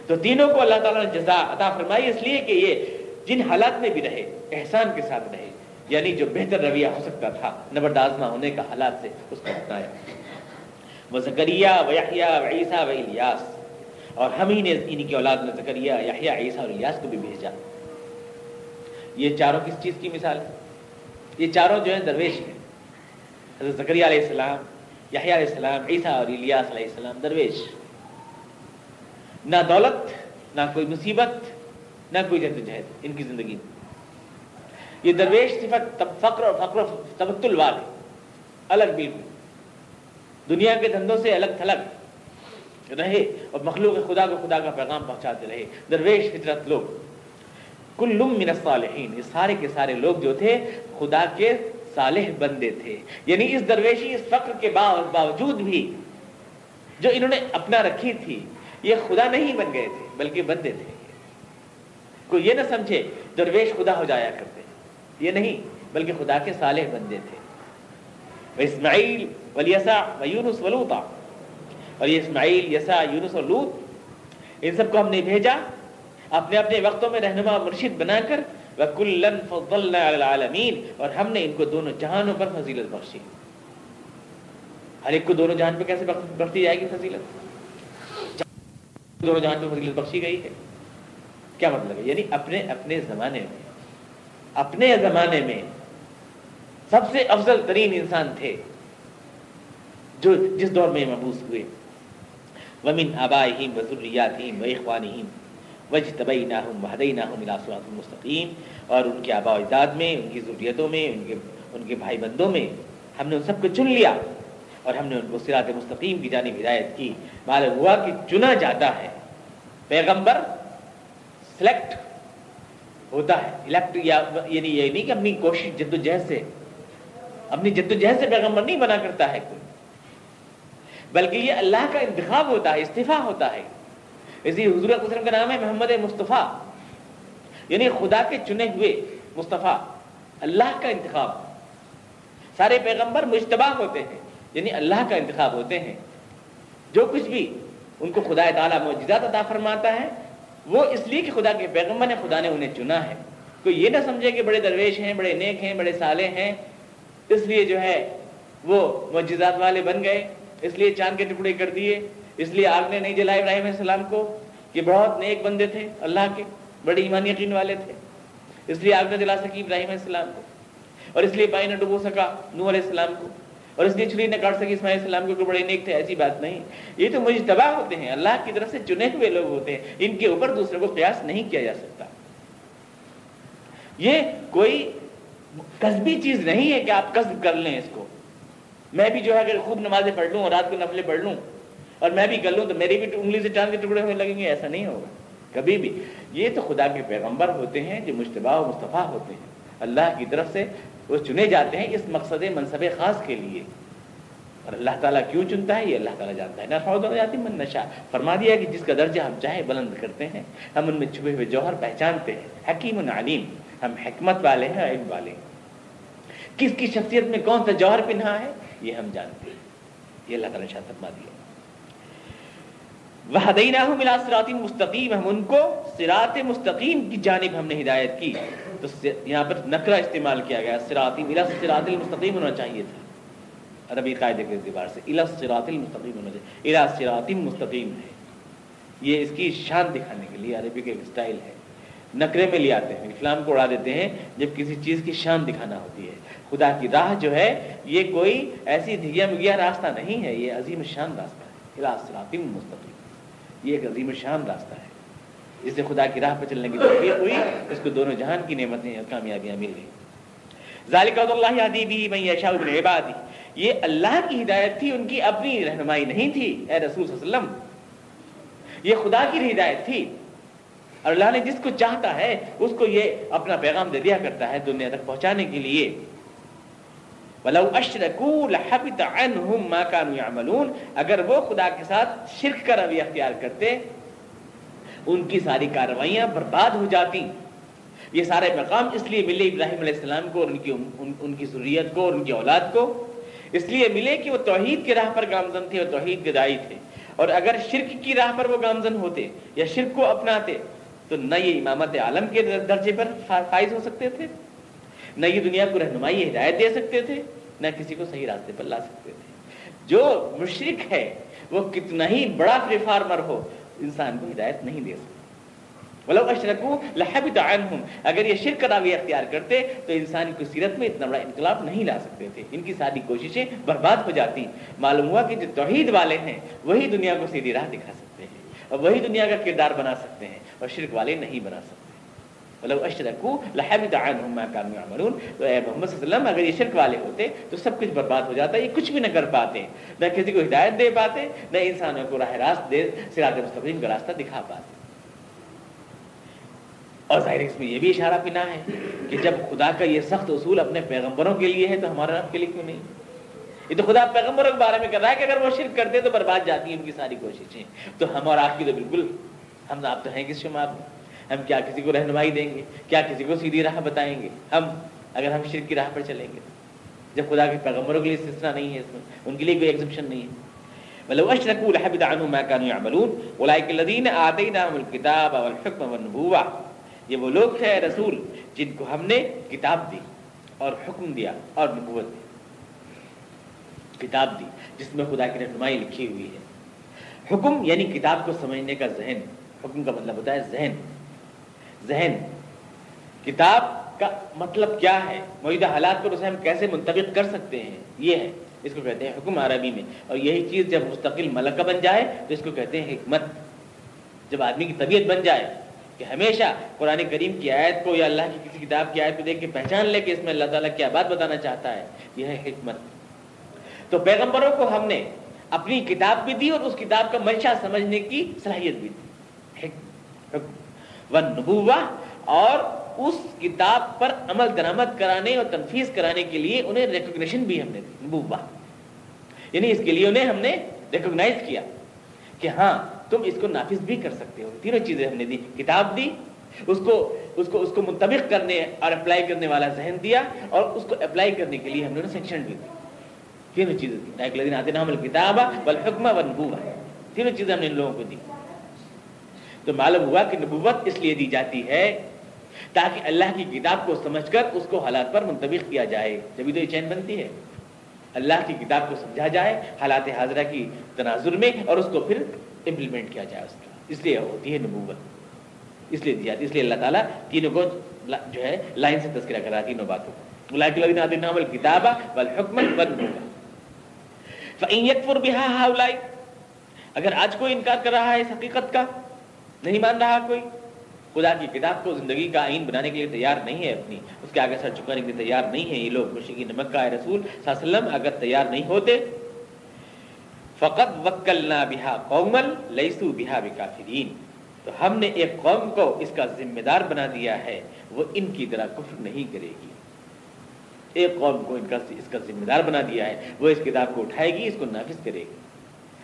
تو تینوں کو اللہ تعالیٰ نے جزا عطا فرمائی، اس لیے کہ یہ جن حالات میں بھی رہے، احسان کے ساتھ رہے۔ یعنی جو بہتر رویہ ہو سکتا تھا نبردازمہ ہونے کا حالات سے اس کو اپنایا۔ وہ زکریہ و یحییٰ و عیسیٰ و الیاس۔ اور ہم ہی نے ان کی اولاد میں زکریہ یحییٰ عیسیٰ اور الیاس کو بھی بھیجا۔ یہ چاروں کس چیز کی مثال ہے؟ یہ چاروں جو ہیں درویش ہیں۔ حضرت زکریہ علیہ السلام یحییٰ علیہ السلام، عیسیٰ اور الیاس علیہ السلام، درویش۔ نہ دولت، نہ کوئی مصیبت، نہ کوئی جد جہد، ان کی زندگی۔ میں یہ درویش صفت فقر اور فقر تبتل والے، الگ بالکل۔ دنیا کے دھندوں سے الگ تھلگ۔ رہے اور مخلوق خدا کو خدا کا پیغام پہنچاتے رہے۔ درویش فطرت لوگ۔ کل من الصالحین، یہ سارے کے سارے لوگ جو تھے، خدا کے صالح بندے تھے۔ یعنی اس درویشی، اس فقر کے باوجود بھی جو انہوں نے اپنا رکھی تھی، یہ خدا نہیں بن گئے تھے، بلکہ بندے تھے۔ کوئی یہ نہ سمجھے، درویش خدا ہو جایا کرتے۔ یہ نہیں، بلکہ خدا کے صالح بندے تھے۔ اسماعیل ولیسا و یونس ولوتا اور یہ اسماعیل یسا یونس اور لوت ان سب کو ہم نے بھیجا اپنے اپنے وقتوں میں رہنما مرشد بنا کر۔ وَكُلًّا فَضَّلْنَا عَلَى الْعَالَمِينَ اور ہم نے ان کو دونوں جہانوں پر فضیلت بخشی۔ ہر ایک کو دونوں جہان پہ کیسے بخشی جائے گی فضیلت؟ دونوں جہان پہ فضیلت بخشی گئی ہے۔ کیا مطلب ہے؟ یعنی اپنے اپنے زمانے میں اپنے زمانے میں سب سے افضل ترین انسان تھے جو جس دور میں مبوس ہوئے۔ ومن آبائہم وذریاتہم و وجتبیناہم وہدیناہم الى صراط المستقیم اور ان کے آبا اجداد میں، ان کی ضروریتوں میں، ان کے ان کے بھائی بندوں میں ہم نے ان سب کو چن لیا اور ہم نے ان کو صراط مستقیم کی جانب ہدایت کی۔ معلوم ہوا کہ چنا جاتا ہے۔ پیغمبر سلیکٹ ہوتا ہے. الیکٹ یا یعنی یہ نہیں کہ اپنی کوشش جد و جہد سے اپنی جد و جہد سے پیغمبر نہیں بنا کرتا ہے کوئی. بلکہ یہ اللہ کا انتخاب ہوتا ہے استفاع ہوتا ہے. اسی حضور وسلم کا نام ہے محمد مصطفیٰ. یعنی خدا کے چنے ہوئے مصطفیٰ. اللہ کا انتخاب. سارے پیغمبر مشتبہ ہوتے ہیں. یعنی اللہ کا انتخاب ہوتے ہیں. جو کچھ بھی ان کو خدا تعالیٰ معجزات عطا فرماتا ہے وہ اس لیے کہ خدا کے پیغمبر نے خدا نے انہیں چنا ہے۔ کوئی یہ نہ سمجھے کہ بڑے درویش ہیں، بڑے نیک ہیں، بڑے سالے ہیں۔ اس لیے جو ہے وہ معجزات والے بن گئے۔ اس لیے چاند کے ٹکڑے کر دیے۔ اس لیے آگ نے نہیں جلائے ابراہیم علیہ السلام کو کہ بہت نیک بندے تھے، اللہ کے بڑے ایمان یقین والے تھے۔ اس لیے آگ نہ جلا سکی ابراہیم علیہ السلام کو۔ اور اس لیے پانی نہ ڈبو سکا نو علیہ السلام کو۔ اور اس لیے چھری نہ کاٹ سکی اسماعیل السلام کو بڑے نیک تھے، ایسی بات نہیں۔ یہ تو مجھے تباہ ہوتے ہیں، اللہ کی طرف سے چنے ہوئے لوگ ہوتے ہیں، ان کے اوپر دوسرے کو قیاس نہیں کیا جا سکتا۔ یہ کوئی قصبی چیز نہیں ہے کہ آپ قصب کر لیں اس کو۔ میں بھی جو ہے اگر خوب نمازیں پڑھ لوں اور رات کو نفلیں پڑھ لوں اور میں بھی کر لوں تو میری بھی انگلی سے چاند کے ٹکڑے ہونے لگیں گے، ایسا نہیں ہوگا۔ کبھی بھی۔ یہ تو خدا کے پیغمبر ہوتے ہیں جو مشتبہ و مصطفیٰ ہوتے ہیں۔ اللہ کی طرف سے وہ چنے جاتے ہیں اس مقصد منصب خاص کے لیے۔ اور اللہ تعالیٰ کیوں چنتا ہے؟ یہ اللہ تعالیٰ جانتا ہے۔ نہ جاتی من نشا فرما دیا کہ جس کا درجہ ہم چاہے بلند کرتے ہیں، ہم ان میں چھپے ہوئے جوہر پہچانتے ہیں۔ حکیم علیم۔ ہم حکمت والے ہیں علم والے ہیں۔ کس کی شخصیت میں کون سا جوہر پنہا ہے؟ یہ ہم جانتے ہیں۔ یہ اللہ تعالیٰ شاہ فرما دیا۔ وہ ملا سرات مستقیم ہم ان کو سرات مستقیم کی جانب ہم نے ہدایت کی۔ تو یہاں پر نکرا استعمال کیا گیا سراتی ملا سرات المستقیم ہونا چاہیے تھا۔ عربی قاعدے کے اعتبار سے الا سرات المستقیم ہونا چاہیے۔ الا سرات مستقیم ہے۔ یہ اس کی شان دکھانے کے لیے عربی کا ایک اسٹائل ہے۔ نکرے میں لے آتے ہیں یعنی اسلام کو اڑا دیتے ہیں جب کسی چیز کی شان دکھانا ہوتی ہے۔ خدا کی راہ جو ہے، یہ کوئی ایسی دھیا مگیا راستہ نہیں ہے، یہ عظیم شان راستہ ہے۔ الا سرات مستقیم یہ ایک عظیم شان راستہ ہے۔ اس سے خدا کی راہ پہ چلنے کی توفیق ہوئی، اس کو دونوں جہان کی نعمتیں اور کامیابیاں مل گئی ذالک اللہ ادیبی میں یشاء ابن عبادی۔ یہ اللہ کی ہدایت تھی، ان کی اپنی رہنمائی نہیں تھی۔ اے رسول صلی اللہ علیہ وسلم، یہ خدا کی ہدایت تھی۔ اور اللہ نے جس کو چاہتا ہے، اس کو یہ اپنا پیغام دے دیا کرتا ہے دنیا تک پہنچانے کے لیے۔ وَلَوْ أَشْرَكُوا لَحَبِتَ عَنْهُمْ مَا كَانُوا يَعْمَلُونَ۔ اگر وہ خدا کے ساتھ شرک کا روی اختیار کرتے ان کی ساری کاروائیاں برباد ہو جاتی۔ یہ سارے مقام اس لیے ملے ابراہیم علیہ السلام کو اور ان کی ان, کی ضروریت کو اور ان کی اولاد کو۔ اس لیے ملے کہ وہ توحید کے راہ پر گامزن تھے اور توحید کے تھے۔ اور اگر شرک کی راہ پر وہ گامزن ہوتے یا شرک کو اپناتے تو نہ یہ امامت عالم کے درجے پر فائز ہو سکتے تھے۔ نہ یہ دنیا کو رہنمائی ہدایت دے سکتے تھے، نہ کسی کو صحیح راستے پر لا سکتے تھے۔ جو مشرق ہے، وہ کتنا ہی بڑا فری فارمر ہو، انسان کو ہدایت نہیں دے سکتا۔ اشرکو لحبت عنہم اگر یہ شرک راوی اختیار کرتے، تو انسان کی سیرت میں اتنا بڑا انقلاب نہیں لا سکتے تھے۔ ان کی ساری کوششیں برباد ہو جاتی۔ معلوم ہوا کہ جو توحید والے ہیں، وہی دنیا کو سیدھی راہ دکھا سکتے ہیں اور وہی دنیا کا کردار بنا سکتے ہیں اور شرک والے نہیں بنا سکتے۔ اشرکو لحبت عنہم ما كانوا يعملون تو اے محمد صلی اللہ علیہ وسلم، اگر یہ شرک والے ہوتے تو سب کچھ برباد ہو جاتا، یہ کچھ بھی نہ کر پاتے، نہ کسی کو ہدایت دے پاتے، نہ انسانوں کو راہ راست دے، صراط مستقیم کا راستہ دکھا پاتے۔ اور ظاہر اس میں یہ بھی اشارہ پنا ہے کہ جب خدا کا یہ سخت اصول اپنے پیغمبروں کے لیے ہے تو ہمارے آپ کے لیے کیوں نہیں؟ یہ تو خدا پیغمبروں کے بارے میں کر رہا ہے کہ اگر وہ شرک کرتے تو برباد جاتی ہیں ان کی ساری کوششیں۔ تو ہم اور آپ کی تو بالکل ہم آپ تو ہیں کس شمار میں؟ ہم کیا کسی کو رہنمائی دیں گے؟ کیا کسی کو سیدھی راہ بتائیں گے؟ ہم، اگر ہم شرک کی راہ پر چلیں گے۔ جب خدا کے پیغمبروں کے لیے سلسلہ نہیں ہے اس میں، ان کے لیے کوئی ایگزمپشن نہیں ہے۔ ولو اشركوا لحبط عنهم ما كانوا يعملون اولئك الذين آتيناهم الكتاب والحكم والنبوة، یہ وہ لوگ تھے رسول جن کو ہم نے کتاب دی اور حکم دیا اور نبوت دی۔ کتاب دی، جس میں خدا کی رہنمائی لکھی ہوئی ہے۔ حکم یعنی کتاب کو سمجھنے کا ذہن۔ حکم کا مطلب ہوتا ہے ذہن۔ ذہن۔ کتاب کا مطلب کیا ہے؟ موجودہ حالات پر اسے ہم کیسے منتبق کر سکتے ہیں؟ یہ ہے، اس کو کہتے ہیں حکم عربی میں۔ اور یہی چیز جب مستقل ملکہ بن جائے، تو اس کو کہتے ہیں حکمت۔ جب آدمی کی طبیعت بن جائے کہ ہمیشہ قرآن کریم کی آیت کو یا اللہ کی کسی کتاب کی آیت کو دیکھ کے پہچان لے کہ اس میں اللہ تعالیٰ کیا بات بتانا چاہتا ہے، یہ ہے حکمت۔ تو پیغمبروں کو ہم نے اپنی کتاب بھی دی اور اس کتاب کا منشا سمجھنے کی صلاحیت بھی دی۔ حکم حکم۔ نبوا اور اس کتاب پر عمل درآمد کرانے اور تنفیذ کرانے کے لیے انہیں ریکوگنیشن بھی ہم نے دی نبوا یعنی اس کے لیے انہیں ہم نے ریکوگنائز کیا کہ ہاں تم اس کو نافذ بھی کر سکتے ہو۔ تینوں چیزیں ہم نے دی، کتاب دی، اس کو اس کو اس کو منتبق کرنے اور اپلائی کرنے والا ذہن دیا اور اس کو اپلائی کرنے کے لیے ہم نے سیکشن بھی دی تینوں چیزیں دی۔ آتے نام الکتاب والحکمہ والنبوہ۔ تینوں چیزیں ہم نے ان لوگوں کو دی۔ تو معلوم ہوا کہ نبوت اس لیے دی جاتی ہے تاکہ اللہ کی کتاب کو سمجھ کر اس کو حالات پر منتبق کیا جائے۔ جبھی تو یہ چین بنتی ہے۔ اللہ کی کتاب کو سمجھا جائے، حالات حاضرہ کی تناظر میں اور اس کو پھر امپلیمنٹ کیا جائے اس کا اس لیے ہوتی ہے نبوت۔ اس لیے دی جاتی اس لیے اللہ تعالیٰ تینوں کو جو ہے، لائن سے تذکرہ کرا تینوں باتوں کو۔ کتاب اگر آج کوئی انکار کر رہا ہے اس حقیقت کا نہیں مان رہا کوئی۔ خدا کی کتاب کو زندگی کا آئین بنانے کے لیے تیار نہیں ہے اپنی۔ اس کے آگے سر چکانے کے لیے تیار نہیں ہے۔ یہ لوگ مشرقی نمک کا رسول صلی اللہ علیہ وسلم، اگر تیار نہیں ہوتے۔ فقط وکل نہ بہا قومل لئیسو بہا بکافرین۔ تو ہم نے ایک قوم کو اس کا ذمہ دار بنا دیا ہے۔ وہ ان کی طرح کفر نہیں کرے گی۔ ایک قوم کو ان کا اس کا ذمہ دار بنا دیا ہے۔ وہ اس کتاب کو اٹھائے گی، اس کو نافذ کرے گی۔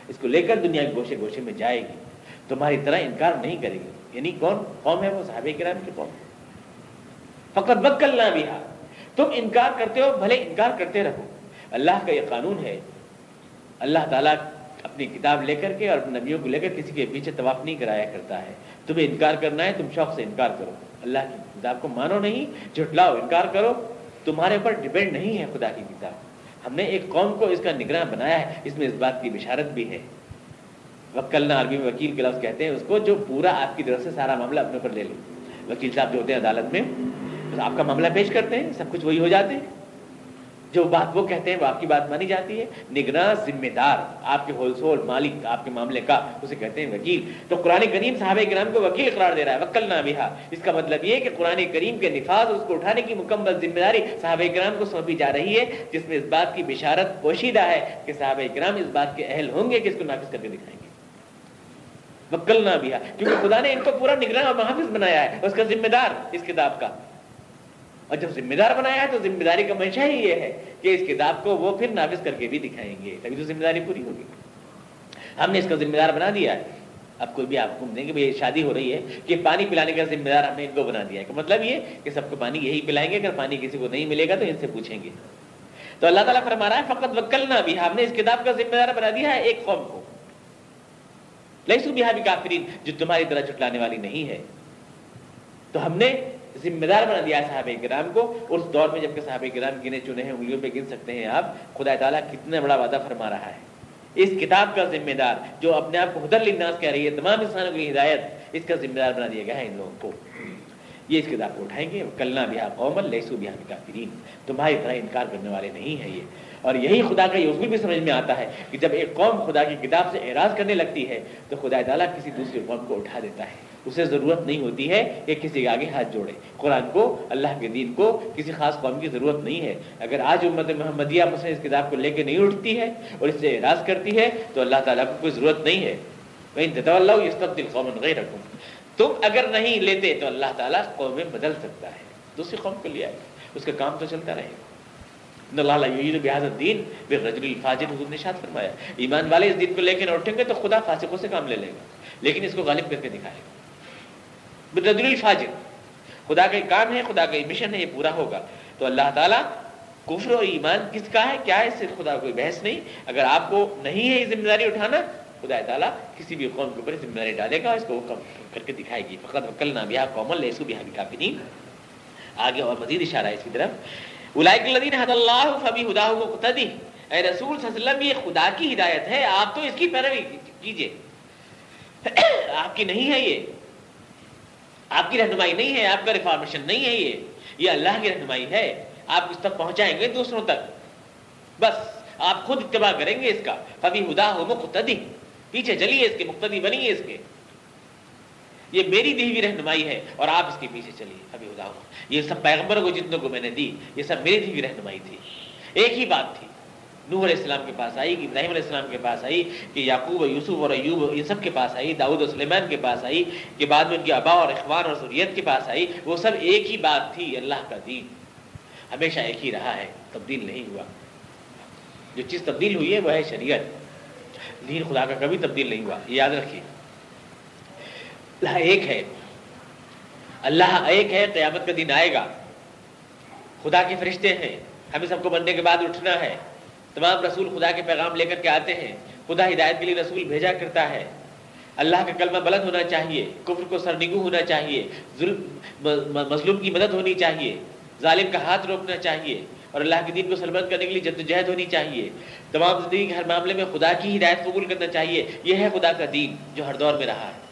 اس کو لے کر دنیا کے گوشے گوشے میں جائے گی۔ تمہاری طرح انکار نہیں کرے گی یعنی کون؟ قوم ہے وہ صحابہ کرام کی قوم۔ فقط وکل نہ بہا تم انکار کرتے ہو، بھلے انکار کرتے رہو۔ اللہ کا یہ قانون ہے۔ اللہ تعالیٰ اپنی کتاب لے کر کے اور اپنے نبیوں کو لے کر کسی کے پیچھے طواف نہیں کرایا کرتا ہے۔ تمہیں انکار کرنا ہے، تم شوق سے انکار کرو۔ اللہ کی کتاب کو مانو نہیں، جھٹلاؤ، انکار کرو۔ تمہارے اوپر ڈپینڈ نہیں ہے خدا کی کتاب۔ ہم نے ایک قوم کو اس کا نگراں بنایا ہے۔ اس میں اس بات کی بشارت بھی ہے۔ وکلنا عربی میں وکیل کے لفظ کہتے ہیں، اس کو جو پورا آپ کی طرف سے سارا معاملہ اپنے اوپر لے لو وکیل صاحب جو ہوتے ہیں عدالت میں آپ کا معاملہ پیش کرتے ہیں، سب کچھ وہی ہو جاتے ہیں۔ جو بات وہ کہتے ہیں وہ آپ کی بات مانی جاتی ہے۔ نگراں ذمہ دار، آپ کے ہول سول مالک، آپ کے معاملے کا، اسے کہتے ہیں وکیل۔ تو قرآن کریم صحابہ کرام کو وکیل قرار دے رہا ہے وکل نہ بہا۔ اس کا مطلب یہ کہ قرآن کریم کے نفاذ اس کو اٹھانے کی مکمل ذمہ داری صحابہ کرام کو سونپی جا رہی ہے، جس میں اس بات کی بشارت پوشیدہ ہے کہ صحابہ کرام اس بات کے اہل ہوں گے کہ اس کو نافذ کر کے دکھائیں۔ گے وکل نہ بہا، کیونکہ خدا نے ان کو پورا نگراں اور محافظ بنایا ہے، اس کا ذمہ دار اس کتاب کا۔ اور جب ذمہ دار بنایا ہے تو ذمہ داری کا منشا ہی یہ ہے کہ اس کتاب کو وہ پھر نافذ کر کے بھی دکھائیں گے، تبھی تو ذمہ داری پوری ہوگی۔ ہم نے اس کا ذمہ دار بنا دیا ہے۔ اب کوئی بھی آپ کو دیں گے شادی ہو رہی ہے کہ پانی پلانے کا ذمہ دار ہم نے ان کو بنا دیا ہے۔ مطلب یہ کہ سب کو پانی یہی پلائیں گے، اگر پانی کسی کو نہیں ملے گا تو ان سے پوچھیں گے۔ تو اللہ تعالیٰ فرما رہا ہے فقط وکل نہ بھی ہم نے اس کتاب کا ذمہ دار بنا دیا ہے، ایک قوم کو۔ لہسو بھی کافرین جو تمہاری طرح جھٹلانے والی نہیں ہے۔ تو ہم نے ذمہ دار بنا دیا صحابہ کرام کو، اس دور میں جبکہ صحابہ کرام گنے چنے ہیں، انگلیوں پہ گن سکتے ہیں آپ، خدا تعالیٰ کتنا بڑا وعدہ فرما رہا ہے۔ اس کتاب کا ذمہ دار، جو اپنے آپ کو حدر لناس کہہ رہی ہے، تمام انسانوں کی ہدایت، اس کا ذمہ دار بنا دیا گیا ہے ان لوگوں کو۔ یہ اس کتاب کو اٹھائیں گے۔ کلنا بھی قوم لہسو بھی کافرین تمہاری طرح انکار کرنے والے نہیں ہیں یہ۔ اور یہی خدا کا یہ اصول بھی سمجھ میں آتا ہے کہ جب ایک قوم خدا کی کتاب سے اعراض کرنے لگتی ہے تو خدا تعالیٰ کسی دوسری قوم کو اٹھا دیتا ہے۔ اسے ضرورت نہیں ہوتی ہے کہ کسی کے آگے ہاتھ جوڑے۔ قرآن کو، اللہ کے دین کو کسی خاص قوم کی ضرورت نہیں ہے۔ اگر آج امت محمدیہ مثلا اس کتاب کو لے کے نہیں اٹھتی ہے اور اس سے اعراض کرتی ہے تو اللہ تعالیٰ کو کوئی ضرورت نہیں ہے۔ اللہ یہ سب دل قوم غیر رکھوں تم اگر نہیں لیتے تو اللہ تعالیٰ قوم بدل سکتا ہے۔ دوسری قوم کو لے آئے۔ اس کا کام تو چلتا رہے گا۔ دین رجل الفاجر حضور نے شاد فرمایا ایمان والے اس دین کو لے کے نہ اٹھیں گے تو خدا فاسقوں سے کام لے لے گا۔ لیکن اس کو غالب کر کے دکھائے گا۔ بدل الفاجر، خدا کا کام ہے، خدا کا مشن ہے، یہ پورا ہوگا۔ تو اللہ تعالیٰ کفر و ایمان کس کا ہے؟ کیا ہے اس سے خدا کوئی بحث نہیں؟ اگر آپ کو نہیں ہے یہ ذمہ داری اٹھانا، خدا تعالیٰ کسی بھی قوم کے اوپر ذمہ داری ڈالے گا، اس کو کم کر کے دکھائے گی۔ فقط وکل نہ بیا قومل لہسو بھی کافی نہیں آگے اور مزید اشارہ ہے اس کی طرف۔ الائک الدین حد اللہ فبی ہدا قطدی اے رسول صلی اللہ علیہ وسلم، یہ خدا کی ہدایت ہے، آپ تو اس کی پیروی کیجیے آپ کی نہیں ہے یہ۔ آپ کی رہنمائی نہیں ہے، آپ کا ریفارمیشن نہیں ہے یہ۔ یہ اللہ کی رہنمائی ہے۔ آپ اس تک پہنچائیں گے دوسروں تک۔ بس، آپ خود اتباع کریں گے اس کا۔ کبھی ہدا ہو مقتدی۔ پیچھے چلیے اس کے، مقتدی بنیے اس کے۔ یہ میری دی ہوئی رہنمائی ہے اور آپ اس کے پیچھے چلیے۔ ابھی ہدا یہ سب پیغمبروں کو جتنوں کو میں نے دی، یہ سب میری دی ہوئی رہنمائی تھی۔ ایک ہی بات تھی، نوح علیہ السلام کے پاس آئی، ابراہیم علیہ السلام کے پاس آئی، کہ یعقوب، یوسف اور ایوب، ان سب کے پاس آئی داود و سلیمان کے پاس آئی، کہ بعد میں ان کی ابا اور اخبار اور سوریت کے پاس آئی۔ وہ سب ایک ہی بات تھی، اللہ کا دین۔ ہمیشہ ایک ہی رہا ہے، تبدیل نہیں ہوا۔ جو چیز تبدیل ہوئی ہے، وہ ہے شریعت۔ دین خدا کا کبھی تبدیل نہیں ہوا، یہ یاد رکھیے۔ اللہ ایک ہے۔ اللہ ایک ہے، قیامت کا دن آئے گا۔ خدا کے فرشتے ہیں۔ ہمیں سب کو بننے کے بعد اٹھنا ہے۔ تمام رسول خدا کے پیغام لے کر کے آتے ہیں۔ خدا ہدایت کے لیے رسول بھیجا کرتا ہے۔ اللہ کا کلمہ بلند ہونا چاہیے۔ کفر کو سرنگو ہونا چاہیے۔ ظلم مظلوم کی مدد ہونی چاہیے۔ ظالم کا ہاتھ روکنا چاہیے۔ اور اللہ کے دین کو سلبت کرنے کے لیے جد جہد ہونی چاہیے۔ تمام زندگی کے ہر معاملے میں خدا کی ہدایت قبول کرنا چاہیے۔ یہ ہے خدا کا دین جو ہر دور میں رہا ہے۔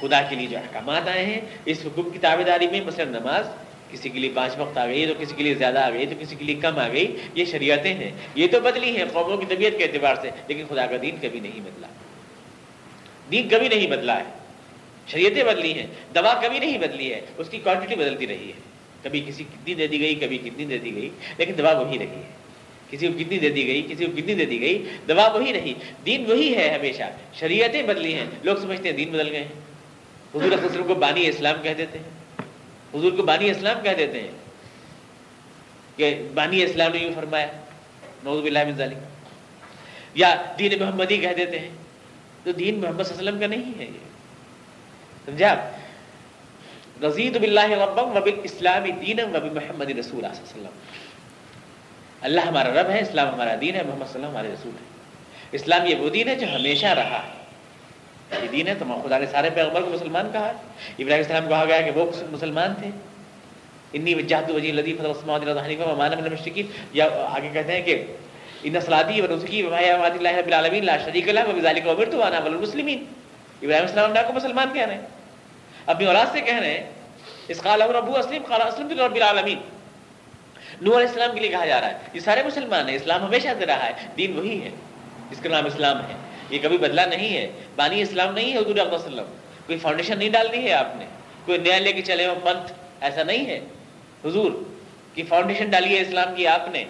خدا کے لیے جو احکامات آئے ہیں، اس حکم کی تابے داری میں مثلا نماز کسی کے لیے پانچ وقت آ گئی، تو کسی کے لیے زیادہ آ گئی، تو کسی کے لیے کم آ گئی، یہ شریعتیں ہیں۔ یہ تو بدلی ہیں قوموں کی طبیعت کے اعتبار سے، لیکن خدا کا دین کبھی نہیں بدلا۔ دین کبھی نہیں بدلا ہے۔ شریعتیں بدلی ہیں، دوا کبھی نہیں بدلی ہے، اس کی کوانٹٹی بدلتی رہی ہے۔ کبھی کسی کتنی دے دی گئی، کبھی کتنی دے دی گئی، لیکن دوا وہی رہی ہے۔ کسی کو کتنی دے دی گئی، کسی کو کتنی دے دی گئی، دوا وہی رہی۔ دین وہی ہے ہمیشہ۔ شریعتیں بدلی ہیں، لوگ سمجھتے ہیں دین بدل گئے ہیں۔ حضور کو بانی اسلام کہہ دیتے ہیں۔ حضور کو بانی اسلام کہہ دیتے ہیں کہ بانی اسلام نے یوں فرمایا نوز باللہ من ذالک یا دین محمدی کہہ دیتے ہیں۔ تو دین محمد صلی اللہ علیہ وسلم کا نہیں ہے یہ۔ سمجھا رضید باللہ ربم و بالاسلام دینم و محمد رسول اللہ علیہ وسلم۔ اللہ ہمارا رب ہے، اسلام ہمارا دین ہے، محمد صلی اللہ ہمارے رسول ہے اسلام یہ وہ دین ہے جو ہمیشہ رہا ہے۔ یہ دین ہے، تو خدا نے سارے پیغمبر کو مسلمان کہا۔ ہے ابراہیم السلام کہا گیا کہ وہ مسلمان تھے۔ انی وجہت وجی لطیف مان مشرقی یا آگے کہتے ہیں کہ ان سلادی و رزقی وباد اللہ رب العالمین لا شریک اللہ وبذالک امرت وانا اول المسلمین۔ ابراہیم السلام نے کو مسلمان کہہ رہے ہیں اپنی اولاد سے کہہ رہے ہیں اس قال ابو اسلم، قال اسلم رب العالمین۔ نوح علیہ السلام کے لیے کہا جا رہا ہے، یہ سارے مسلمان ہیں، اسلام ہمیشہ سے رہا ہے، دین وہی ہے، جس کا نام اسلام ہے۔ یہ کبھی بدلا نہیں ہے۔ بانی اسلام نہیں ہے، حضور علیہ وسلم کوئی فاؤنڈیشن نہیں ڈالنی ہے آپ نے۔ کوئی نیا لے کے چلے ہو پنتھ۔ ایسا نہیں ہے۔ حضور، کی فاؤنڈیشن ڈالی ہے اسلام کی آپ نے۔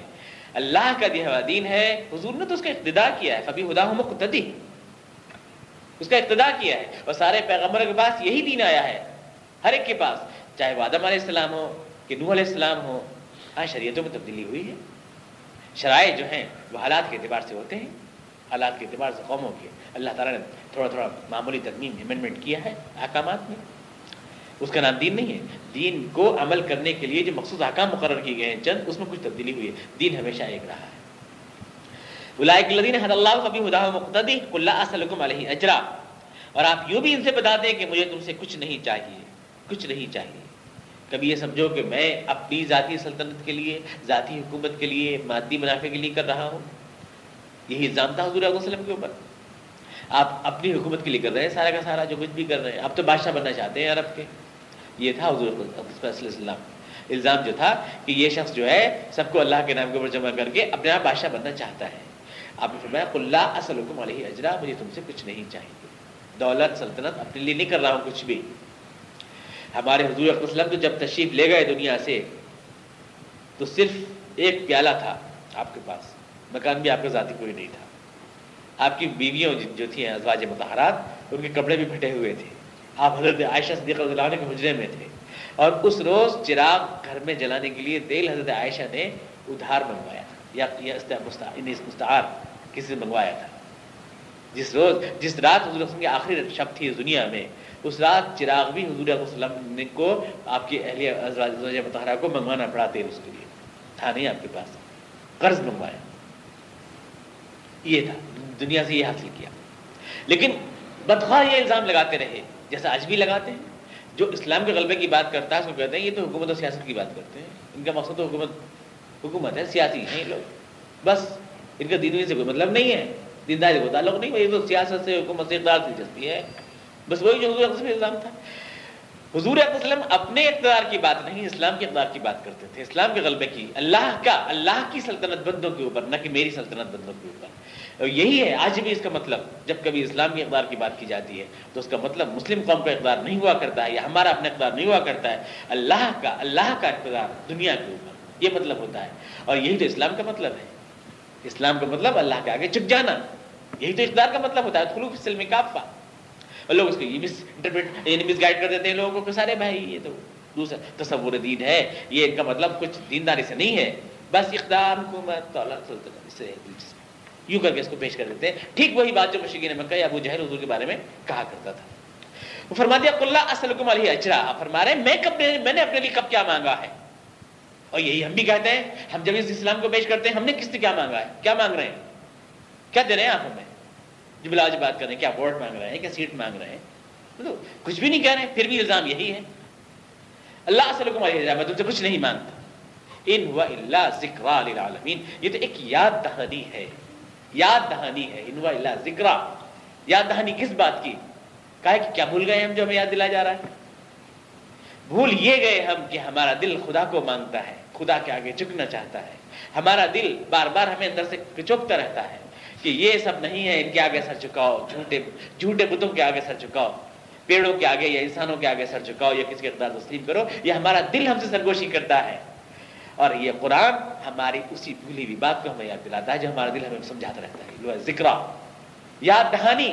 اللہ کا دیا دین ہے۔ حضور نے تو اس کا اقتدا کیا ہے۔ کبھی خدا مقتدی۔ اس کا اقتدا کیا ہے۔ اور سارے پیغمبر کے پاس یہی دین آیا ہے۔ ہر ایک کے پاس، چاہے وہ آدم علیہ السلام ہو کہ نوح علیہ السلام ہو۔ ہاں شریعتوں میں تبدیلی ہوئی ہے۔ شرائط جو ہیں، وہ حالات کے اعتبار سے ہوتے ہیں۔ حالات کے اعتبار سے قوموں کی اللہ تعالیٰ نے تھوڑا تھوڑا معمولی ترمیم امنڈمنٹ کیا ہے احکامات میں۔ اس کا نام دین نہیں ہے۔ دین کو عمل کرنے کے لیے جو مخصوص احکام مقرر کیے گئے ہیں، چند، اس میں کچھ تبدیلی ہوئی ہے۔ دین ہمیشہ ایک رہا ہے۔ الدین حد اللہ کبھی ہدا مقتدی اللہ اسلکم علیہ اجرا۔ اور آپ یوں بھی ان سے بتا دیں کہ مجھے تم سے کچھ نہیں چاہیے۔ کچھ نہیں چاہیے۔ کبھی یہ سمجھو کہ میں اپنی ذاتی سلطنت کے لیے، ذاتی حکومت کے لیے، مادی منافع کے لیے کر رہا ہوں۔ یہی الزام تھا، حضور علیہ وسلم کے اوپر۔ آپ اپنی حکومت کے لیے کر رہے ہیں، سارا کا سارا جو کچھ بھی کر رہے ہیں۔ آپ تو بادشاہ بننا چاہتے ہیں عرب کے۔ یہ تھا حضور علیہ السلام الزام جو تھا کہ یہ شخص جو ہے، سب کو اللہ کے نام کے اوپر جمع کر کے اپنے آپ بادشاہ بننا چاہتا ہے۔ آپ نے فرمایا اللہ اصل حکم علیہ اجرا مجھے تم سے کچھ نہیں چاہیے۔ دولت، سلطنت اپنے لیے نہیں کر رہا ہوں، کچھ بھی۔ ہمارے حضور وسلم تو جب تشریف لے گئے دنیا سے، تو صرف ایک پیالہ تھا آپ کے پاس۔ مکان بھی آپ کا ذاتی کوئی نہیں تھا۔ آپ کی بیویوں جو تھیں ازواج متحرات ان کے کپڑے بھی پھٹے ہوئے تھے۔ آپ حضرت عائشہ صدیق رضی اللہ عنہ کے حجرے میں تھے۔ اور اس روز چراغ گھر میں جلانے کے لیے تیل حضرت عائشہ نے ادھار منگوایا یا یعنی مستعار کسی سے منگوایا تھا۔ جس روز جس رات حضور وسلم کی آخری شب تھی اس دنیا میں، اس رات چراغ بھی حضور وسلم کو آپ کی اہلیہ متحرہ کو منگوانا پڑا تیل اس کے لیے۔ تھا نہیں آپ کے پاس۔ قرض منگوایا۔ یہ تھا، دنیا سے یہ حاصل کیا۔ لیکن بدخواہ یہ الزام لگاتے رہے، جیسا آج بھی لگاتے ہیں، جو اسلام کے غلبے کی بات کرتا ہے، اس کو کہتے ہیں یہ تو حکومت اور سیاست کی بات کرتے ہیں۔ ان کا مقصد تو حکومت حکومت ہے، سیاسی ہیں یہ لوگ۔ بس ان کا دینی سے کوئی مطلب نہیں ہے۔ دینداری کو تعلق نہیں یہ تو سیاست سے، حکومت سے اقدار دلچسپی ہے۔ بس وہی جو حضور الزام تھا۔ حضور وسلم اپنے اقتدار کی بات نہیں، اسلام کے اقدار کی بات کرتے تھے۔ اسلام کے غلبے کی، اللہ کا، اللہ کی سلطنت بندوں کے اوپر، نہ کہ میری سلطنت بندوں کے اوپر۔ یہی ہے، آج بھی اس کا مطلب جب کبھی اسلام کے اقدار کی بات کی جاتی ہے، تو اس کا مطلب مسلم قوم کا اقدار نہیں ہوا کرتا ہے، یا ہمارا اپنا اقدار نہیں ہوا کرتا ہے۔ اللہ کا اللہ کا اقتدار دنیا کے اوپر، یہ مطلب ہوتا ہے۔ اور یہی تو اسلام کا مطلب ہے۔ اسلام کا مطلب اللہ کے آگے چک جانا۔ یہی تو اقدار کا مطلب ہوتا ہے۔ خلوق سلم کافا اور لوگ اس کو یہ مس انٹرپریٹ یعنی مس گائڈ کر دیتے ہیں لوگوں کو، سارے بھائی، یہ تو دوسرا، تصور دین ہے۔ یہ ان کا مطلب کچھ دینداری سے نہیں ہے۔ بس اقدار حکومت سلطنت سے یوں کر کے اس کو پیش کر دیتے ہیں۔ ٹھیک وہی بات جو مشکین مکہ یا ابو جہل حضور کے بارے میں کہا کرتا تھا۔ وہ فرما دیا اللہ اسلکم علیہ اجرا۔ فرما رہے میں کب میں نے اپنے لیے کب کیا مانگا ہے؟ اور یہی ہم بھی کہتے ہیں، ہم جب اس اسلام کو پیش کرتے ہیں، ہم نے کس سے کیا مانگا ہے؟ کیا مانگ رہے ہیں؟ کیا دے رہے ہیں آپ ہمیں؟ جو بلاج بات کر رہے ہیں، کیا ووٹ مانگ رہے ہیں؟ کیا سیٹ مانگ رہے ہیں؟ کچھ بھی نہیں کہہ رہے ہیں، پھر بھی الزام یہی ہے۔ اللہ اسلکم علیہ اجرا، میں تم سے کچھ نہیں مانگتا۔ ان ہوا اللہ ذکر یہ تو ایک یاد دہانی ہے۔ یاد دہانی ہے انوا اللہ ذکر یاد دہانی کس بات کی؟ کہا کہ کیا بھول گئے ہم جو ہمیں یاد دلا جا رہا ہے؟ بھول یہ گئے ہم کہ ہمارا دل خدا کو مانگتا ہے، خدا کے آگے چکنا چاہتا ہے۔ ہمارا دل بار بار ہمیں اندر سے چپتا رہتا ہے کہ یہ سب نہیں ہے، ان کے آگے سر چکاؤ جھوٹے جھوٹے بتوں کے آگے سر چکاؤ پیڑوں کے آگے یا انسانوں کے آگے سر چکاؤ یا کسی کے اقدار تسلیم کرو۔ یہ ہمارا دل ہم سے سرگوشی کرتا ہے۔ اور یہ قرآن ہماری اسی بھولی ہوئی بات کو ہمیں یاد دلاتا ہے جو ہمارا دل ہمیں سمجھاتا رہتا ہے۔ ذکر یاد دہانی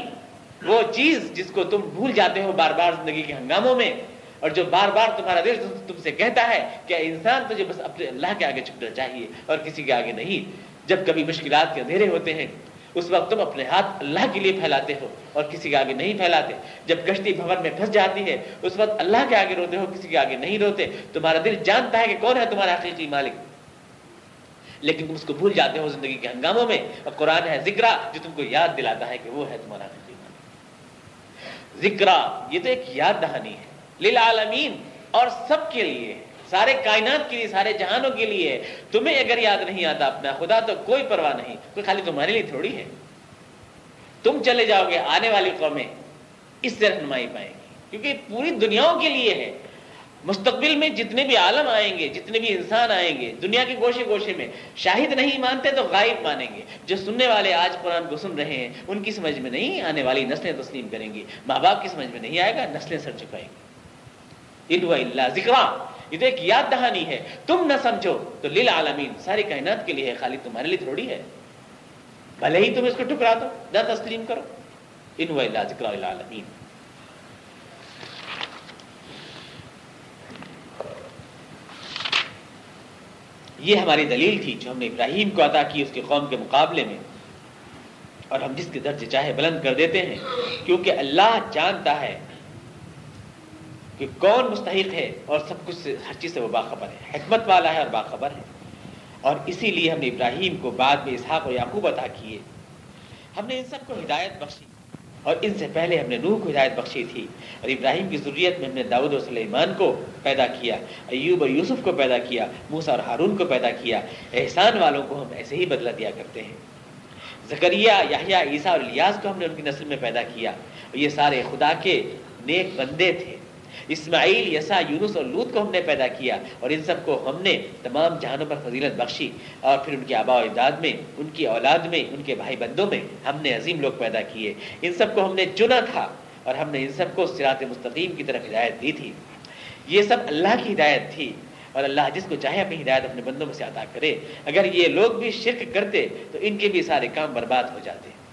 وہ چیز جس کو تم بھول جاتے ہو بار بار زندگی کے ہنگاموں میں اور جو بار بار تمہارا دل تم سے کہتا ہے کہ انسان تجھے بس اپنے اللہ کے آگے چھپنا چاہیے اور کسی کے آگے نہیں۔ جب کبھی مشکلات کے اندھیرے ہوتے ہیں اس وقت تم اپنے ہاتھ اللہ کے لیے پھیلاتے ہو اور کسی کے آگے نہیں پھیلاتے۔ جب کشتی بھون میں پھنس جاتی ہے، اس وقت اللہ کے آگے روتے ہو، کسی کے آگے نہیں روتے۔ تمہارا دل جانتا ہے کہ کون ہے تمہارا حقیقی مالک۔ لیکن تم اس کو بھول جاتے ہو زندگی کے ہنگاموں میں۔ اور قرآن ہے ذکر جو تم کو یاد دلاتا ہے کہ وہ ہے تمہارا حقیقی مالک۔ ذکر یہ تو ایک یاد دہانی ہے۔ للعالمین اور سب کے لیے۔ سارے کائنات کے لیے، سارے جہانوں کے لیے۔ تمہیں اگر یاد نہیں آتا اپنا، خدا تو کوئی پرواہ نہیں۔ کوئی خالی تمہارے لیے تھوڑی ہے۔ تم چلے جاؤ گے آنے والی قومیں، اس سے رہنمائی پائیں گی۔ کیونکہ پوری دنیاؤں کے لیے ہے۔ مستقبل میں جتنے بھی عالم آئیں گے، جتنے بھی انسان آئیں گے، دنیا کے گوشے گوشے میں شاہد نہیں مانتے تو غائب مانیں گے۔ جو سننے والے آج قرآن کو سن رہے ہیں، ان کی سمجھ میں نہیں آنے والی نسلیں تسلیم کریں گی۔ ماں باپ کی سمجھ میں نہیں آئے گا، نسلیں سر چکائیں گی۔ اللہ ذکر یہ تو ایک یاد دہانی ہے۔ تم نہ سمجھو تو لیل عالمین ساری کائنات کے لیے خالی تمہارے لیے تھوڑی ہے۔ بھلے ہی تم اس کو ٹکرا دو، نہ تسلیم کرو۔ ان ذکر العالمین یہ ہماری دلیل تھی جو ہم نے ابراہیم کو عطا کی اس کے قوم کے مقابلے میں۔ اور ہم جس کے درجے چاہے بلند کر دیتے ہیں، کیونکہ اللہ جانتا ہے کہ کون مستحق ہے اور سب کچھ سے ہر چیز سے وہ باخبر ہے، حکمت والا ہے اور باخبر ہے۔ اور اسی لیے ہم نے ابراہیم کو بعد میں اسحاق و یعقوب عطا کیے۔ ہم نے ان سب کو ہدایت بخشی۔ اور ان سے پہلے ہم نے نوح کو ہدایت بخشی تھی۔ اور ابراہیم کی ضروریت میں ہم نے داود و سلیمان کو پیدا کیا۔ ایوب اور یوسف کو پیدا کیا۔ موسا اور ہارون کو پیدا کیا۔ احسان والوں کو ہم ایسے ہی بدلہ دیا کرتے ہیں۔ زکریہ یاہیا عیسیٰ اور الیاس کو ہم نے ان کی نسل میں پیدا کیا۔ اور یہ سارے خدا کے نیک بندے تھے۔ اسماعیل یسا یونس اور لوت کو ہم نے پیدا کیا اور ان سب کو ہم نے تمام جہانوں پر فضیلت بخشی اور پھر ان کے آبا و اجداد میں، ان کی اولاد میں، ان کے بھائی بندوں میں ہم نے عظیم لوگ پیدا کیے۔ ان سب کو ہم نے چنا تھا اور ہم نے ان سب کو سرات مستقیم کی طرف ہدایت دی تھی۔ یہ سب اللہ کی ہدایت تھی اور اللہ جس کو چاہے اپنی ہدایت اپنے بندوں میں سے عطا کرے۔ اگر یہ لوگ بھی شرک کرتے تو ان کے بھی سارے کام برباد ہو جاتے۔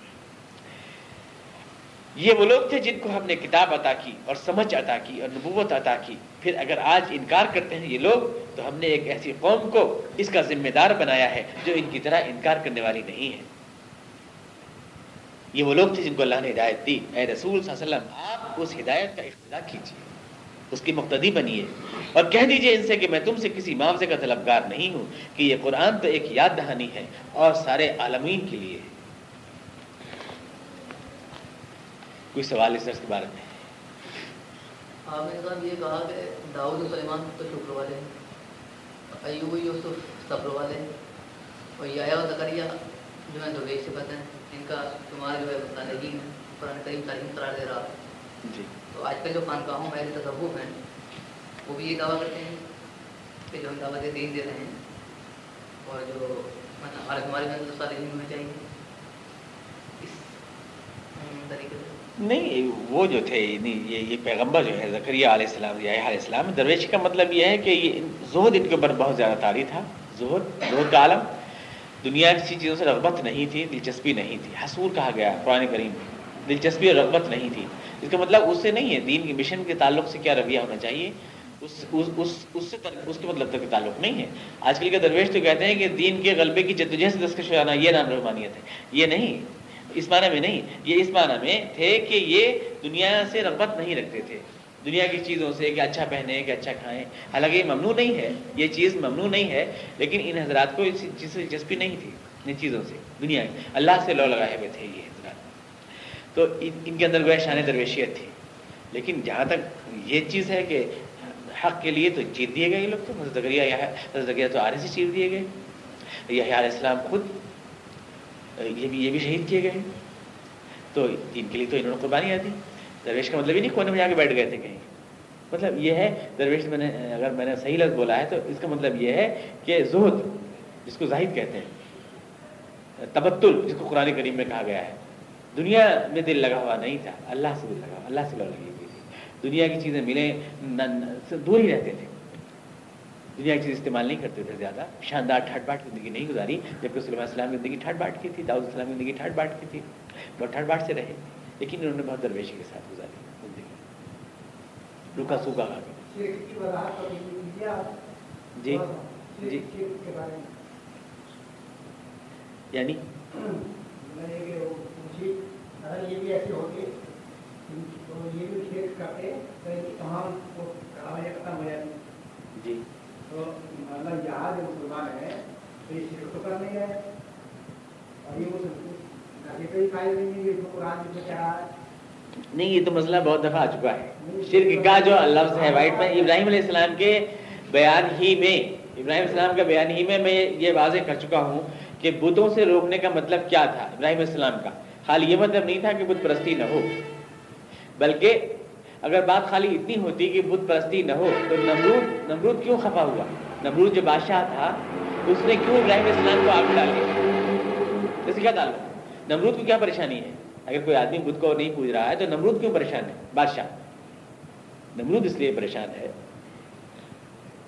یہ وہ لوگ تھے جن کو ہم نے کتاب عطا کی اور سمجھ عطا کی اور نبوت عطا کی۔ پھر اگر آج انکار کرتے ہیں یہ لوگ، تو ہم نے ایک ایسی قوم کو اس کا ذمہ دار بنایا ہے جو ان کی طرح انکار کرنے والی نہیں ہے۔ یہ وہ لوگ تھے جن کو اللہ نے ہدایت دی۔ اے رسول صلی اللہ علیہ وسلم، آپ اس ہدایت کا اختلاع کیجیے، اس کی مقتدی بنیے۔ اور کہہ دیجیے ان سے کہ میں تم سے کسی معاوضے کا طلبگار نہیں ہوں، کہ یہ قرآن تو ایک یاد دہانی ہے اور سارے عالمین کے لیے۔ کوئی سوال اس کے بارے میں؟ صاحب یہ کہا کہ داؤد سلیمان تو شکر والے ہیں۔ ایوب یوسف صبر والے ہیں۔ زکریہ جو درویش صفت ہیں۔ ان کا جو ہے مطالعین قرآن کریم تعلیم قرار دے رہا جی۔ تو آج کل جو خانقاہوں میں تصوف ہیں وہ بھی یہ دعویٰ کرتے ہیں کہ جو ہم دعوت دین دے رہے ہیں اور جو مطلب ہمارے سارے دین ہونے چاہیے اس طریقے سے نہیں، وہ جو تھے، نہیں، یہ یہ پیغمبر جو ہے زکریہ علیہ السلام، یا علیہ السلام درویش کا مطلب یہ ہے کہ یہ زہد ان کے اوپر بہت زیادہ تاری تھا، زہد زہد کا عالم۔ دنیا کسی چیزوں سے رغبت نہیں تھی، دلچسپی نہیں تھی۔ حصور کہا گیا قرآن کریم دلچسپی اور رغبت نہیں تھی۔ اس کا مطلب اس سے نہیں ہے، دین کی مشن کے تعلق سے کیا رویہ ہونا چاہیے؟ اس اس اس اس سے اس کے مطلب تک تعلق نہیں ہے۔ آج کل کے درویش تو کہتے ہیں کہ دین کے غلبے کی جدوجہد سے دستکش ہو جانا یہ نام رحمانیت ہے۔ یہ نہیں۔ اس معنی میں نہیں، یہ اس معنی میں تھے کہ یہ دنیا سے رغبت نہیں رکھتے تھے۔ دنیا کی چیزوں سے کہ اچھا پہنے، کہ اچھا کھائیں۔ حالانکہ یہ ممنوع نہیں ہے، یہ چیز ممنوع نہیں ہے، لیکن ان حضرات کو اس چیز سے دلچسپی نہیں تھی، ان چیزوں سے، دنیا اللہ سے لو لگائے ہوئے تھے یہ حضرات۔ تو ان کے اندر گویا شان درویشیت تھی۔ لیکن جہاں تک یہ چیز ہے کہ حق کے لیے تو چیت دیے گئے یہ لوگ تو۔ حضرت زکریہ تو آرے سے چیت دیے گئے۔ یہ علیہ السلام خود یہ بھی یہ بھی شہید کیے گئے تو ان کے لیے تو انہوں نے قربانی آتی درویش کا مطلب ہی نہیں کونے میں جا کے بیٹھ گئے تھے کہیں۔ مطلب یہ ہے، درویش میں نے اگر میں نے صحیح لفظ بولا ہے تو اس کا مطلب یہ ہے کہ زہد، جس کو زاہد کہتے ہیں، تبتل، جس کو قرآن کریم میں کہا گیا ہے۔ دنیا میں دل لگا ہوا نہیں تھا، اللہ سے دل لگا ہوا، اللہ سے لگی ہوئی تھی۔ دنیا کی چیزیں ملیں دور ہی رہتے تھے۔ دنیا کی چیز استعمال نہیں کرتے تھے زیادہ۔ شاندار ٹھٹ باٹ زندگی نہیں گزاری جبکہ سلم السلام کی زندگی ٹھٹ باٹ کی تھی داؤد السلام کی زندگی ٹھٹ باٹ کی تھی بہت ٹھٹ باٹ سے رہے۔ لیکن انہوں نے بہت درویشی کے ساتھ گزاری زندگی۔ روکا سوکھا کھا جی جی۔ یعنی؟ جی۔ تو مطلب یہاں جو مسلمان ہے تو یہ شرک تو کر نہیں اور یہ نہیں یہ تو مسئلہ بہت دفعہ آ چکا ہے۔ شرک کا جو لفظ ہے وائٹ میں ابراہیم علیہ السلام کے بیان ہی میں ابراہیم السلام کے بیان ہی میں میں یہ واضح کر چکا ہوں کہ بتوں سے روکنے کا مطلب کیا تھا ابراہیم علیہ السلام کا۔ خالی یہ مطلب نہیں تھا کہ بت پرستی نہ ہو بلکہ اگر بات خالی اتنی ہوتی کہ بت پرستی نہ ہو، تو نمرود نمرود کیوں خفا ہوا؟ نمرود جو بادشاہ تھا، اس نے کیوں ابراہیم السلام کو آگ ڈالی اس کیا تعلق؟ نمرود کو کیا پریشانی ہے؟ اگر کوئی آدمی بت کو نہیں پوج رہا ہے، تو نمرود کیوں پریشان ہے؟ بادشاہ۔ نمرود اس لیے پریشان ہے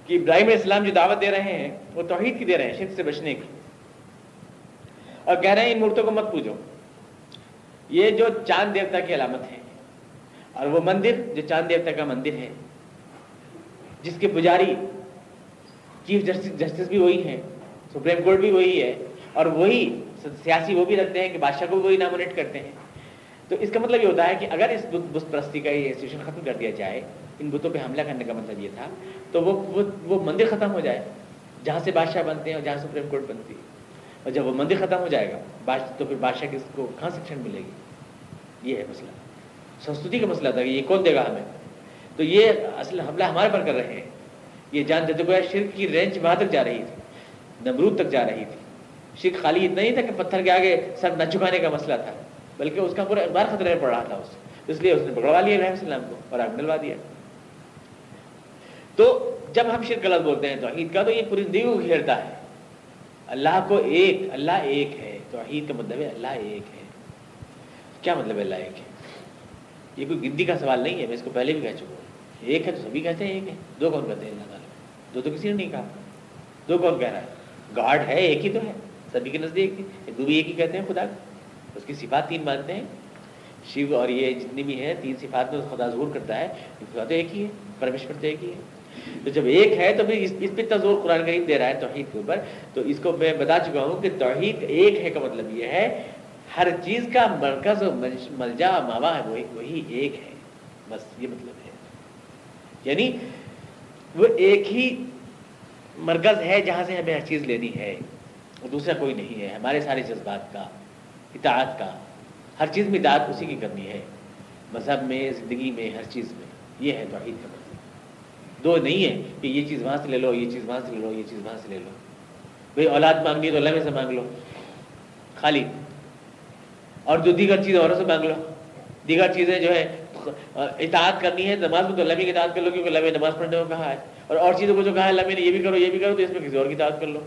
کہ ابراہیم علیہ السلام جو دعوت دے رہے ہیں، وہ توحید کی دے رہے ہیں، شرک سے بچنے کی۔ اور کہہ رہے ہیں ان مورتوں کو مت پوجو۔ یہ جو چاند دیوتا کی علامت ہے اور وہ مندر جو چاند دیوتا کا مندر ہے، جس کے پجاری چیف جسٹس جسٹس بھی وہی ہیں، سپریم کورٹ بھی وہی ہے، اور وہی سیاسی وہ بھی رکھتے ہیں کہ بادشاہ کو بھی وہی نامونیٹ کرتے ہیں۔ تو اس کا مطلب یہ ہوتا ہے کہ اگر اس بت پرستی کا یہ انسٹیٹیوشن ختم کر دیا جائے، ان بتوں پہ حملہ کرنے کا مطلب یہ تھا، تو وہ وہ مندر ختم ہو جائے، جہاں سے بادشاہ بنتے ہیں اور جہاں سپریم کورٹ بنتی ہے۔ اور جب وہ مندر ختم ہو جائے گا تو پھر بادشاہ کس کو کہاں سیکشن ملے گی؟ یہ ہے مسئلہ۔ سنسکرتی کا مسئلہ تھا کہ یہ کون دے گا ہمیں؟ تو یہ اصل حملہ ہمارے پر کر رہے ہیں۔ یہ جان دیتے گویا شرک کی رینج وہاں تک جا رہی تھی، نمرود تک جا رہی تھی۔ شرک خالی اتنا ہی تھا کہ پتھر کے آگے سر نہ چکانے کا مسئلہ تھا، بلکہ اس کا پورا اقبال خطرے میں پڑ رہا تھا اس اس لیے اس نے پکڑوا لیا ابراہیم السلام کو اور آگ ڈلوا دیا۔ تو جب ہم شرک غلط بولتے ہیں، توحید کا تو یہ پوری زندگی کو گھیرتا ہے۔ اللہ کو ایک، اللہ ایک ہے، توحید کا مطلب ہے اللہ ایک ہے۔ کیا مطلب ہے اللہ ایک ہے؟ یہ کوئی گنتی کا سوال نہیں ہے، میں اس کو پہلے بھی کہہ چکا ہوں۔ ایک ہے تو سبھی کہتے ہیں، ایک ہے۔ دو کون کہتے ہیں اللہ تعالیٰ؟ دو تو کسی نے نہیں کہا۔ دو کون کہہ رہا ہے؟ گاڈ ہے، ایک ہی تو ہے۔ سبھی کے نزدیک دو بھی ایک ہی کہتے ہیں، خدا کو۔ اس کی صفات تین مانتے ہیں۔ شیو اور یہ جتنی بھی ہیں، تین صفات میں خدا ظہور کرتا ہے۔ خدا تو ایک ہی ہے پرمیشور تو ایک ہی ہے۔ تو جب ایک ہے تو پھر اس پہ اتنا زور قرآن کریم دے رہا ہے توحید کے اوپر۔ تو اس کو میں بتا چکا ہوں کہ توحید ایک ہے کا مطلب یہ ہے ہر چیز کا مرکز و ملجا ماوا ہے، وہی وہی ایک ہے۔ بس یہ مطلب ہے۔ یعنی وہ ایک ہی مرکز ہے جہاں سے ہمیں ہر چیز لینی ہے۔ اور دوسرا کوئی نہیں ہے۔ ہمارے سارے جذبات کا، اطاعت کا، ہر چیز میں اطاعت اسی کی کرنی ہے۔ مذہب میں، زندگی میں، ہر چیز میں۔ یہ ہے توحید کا مطلب۔ دو نہیں ہے کہ یہ چیز وہاں سے لے لو، یہ چیز وہاں سے لے لو، یہ چیز وہاں سے لے لو۔ بھائی اولاد مانگنی تو اللہ میں سے مانگ لو۔ خالی۔ اور جو دیگر چیزیں اوروں سے مانگ لو دیگر چیزیں جو ہے، اطاعت کرنی ہے، نماز میں تو لمبی کی اطاعت کر لو، کیونکہ لمبی نماز پڑھنے کو کہا ہے۔ اور اور چیزوں کو جو کہا ہے لمبی نے یہ بھی کرو، یہ بھی کرو، تو اس میں کسی اور کی اطاعت کر لو۔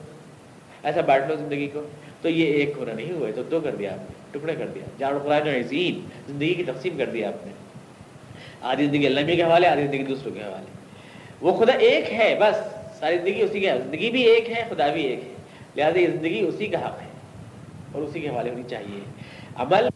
ایسا بانٹ لو زندگی کو۔ تو یہ ایک ہونا نہیں ہوئے تو دو کر دیا آپ نے، ٹکڑے کر دیا۔ جان قرآن عظیم زندگی کی تقسیم کر دیا آپ نے۔ آدھی زندگی اللہ کے حوالے، آدھی زندگی دوسروں کے حوالے۔ وہ خدا ایک ہے، بس۔ ساری زندگی اسی کے، زندگی بھی ایک ہے، خدا بھی ایک ہے۔ لہٰذا یہ زندگی اسی کا حق ہے اور اسی کے حوالے ہونی چاہیے۔ عمل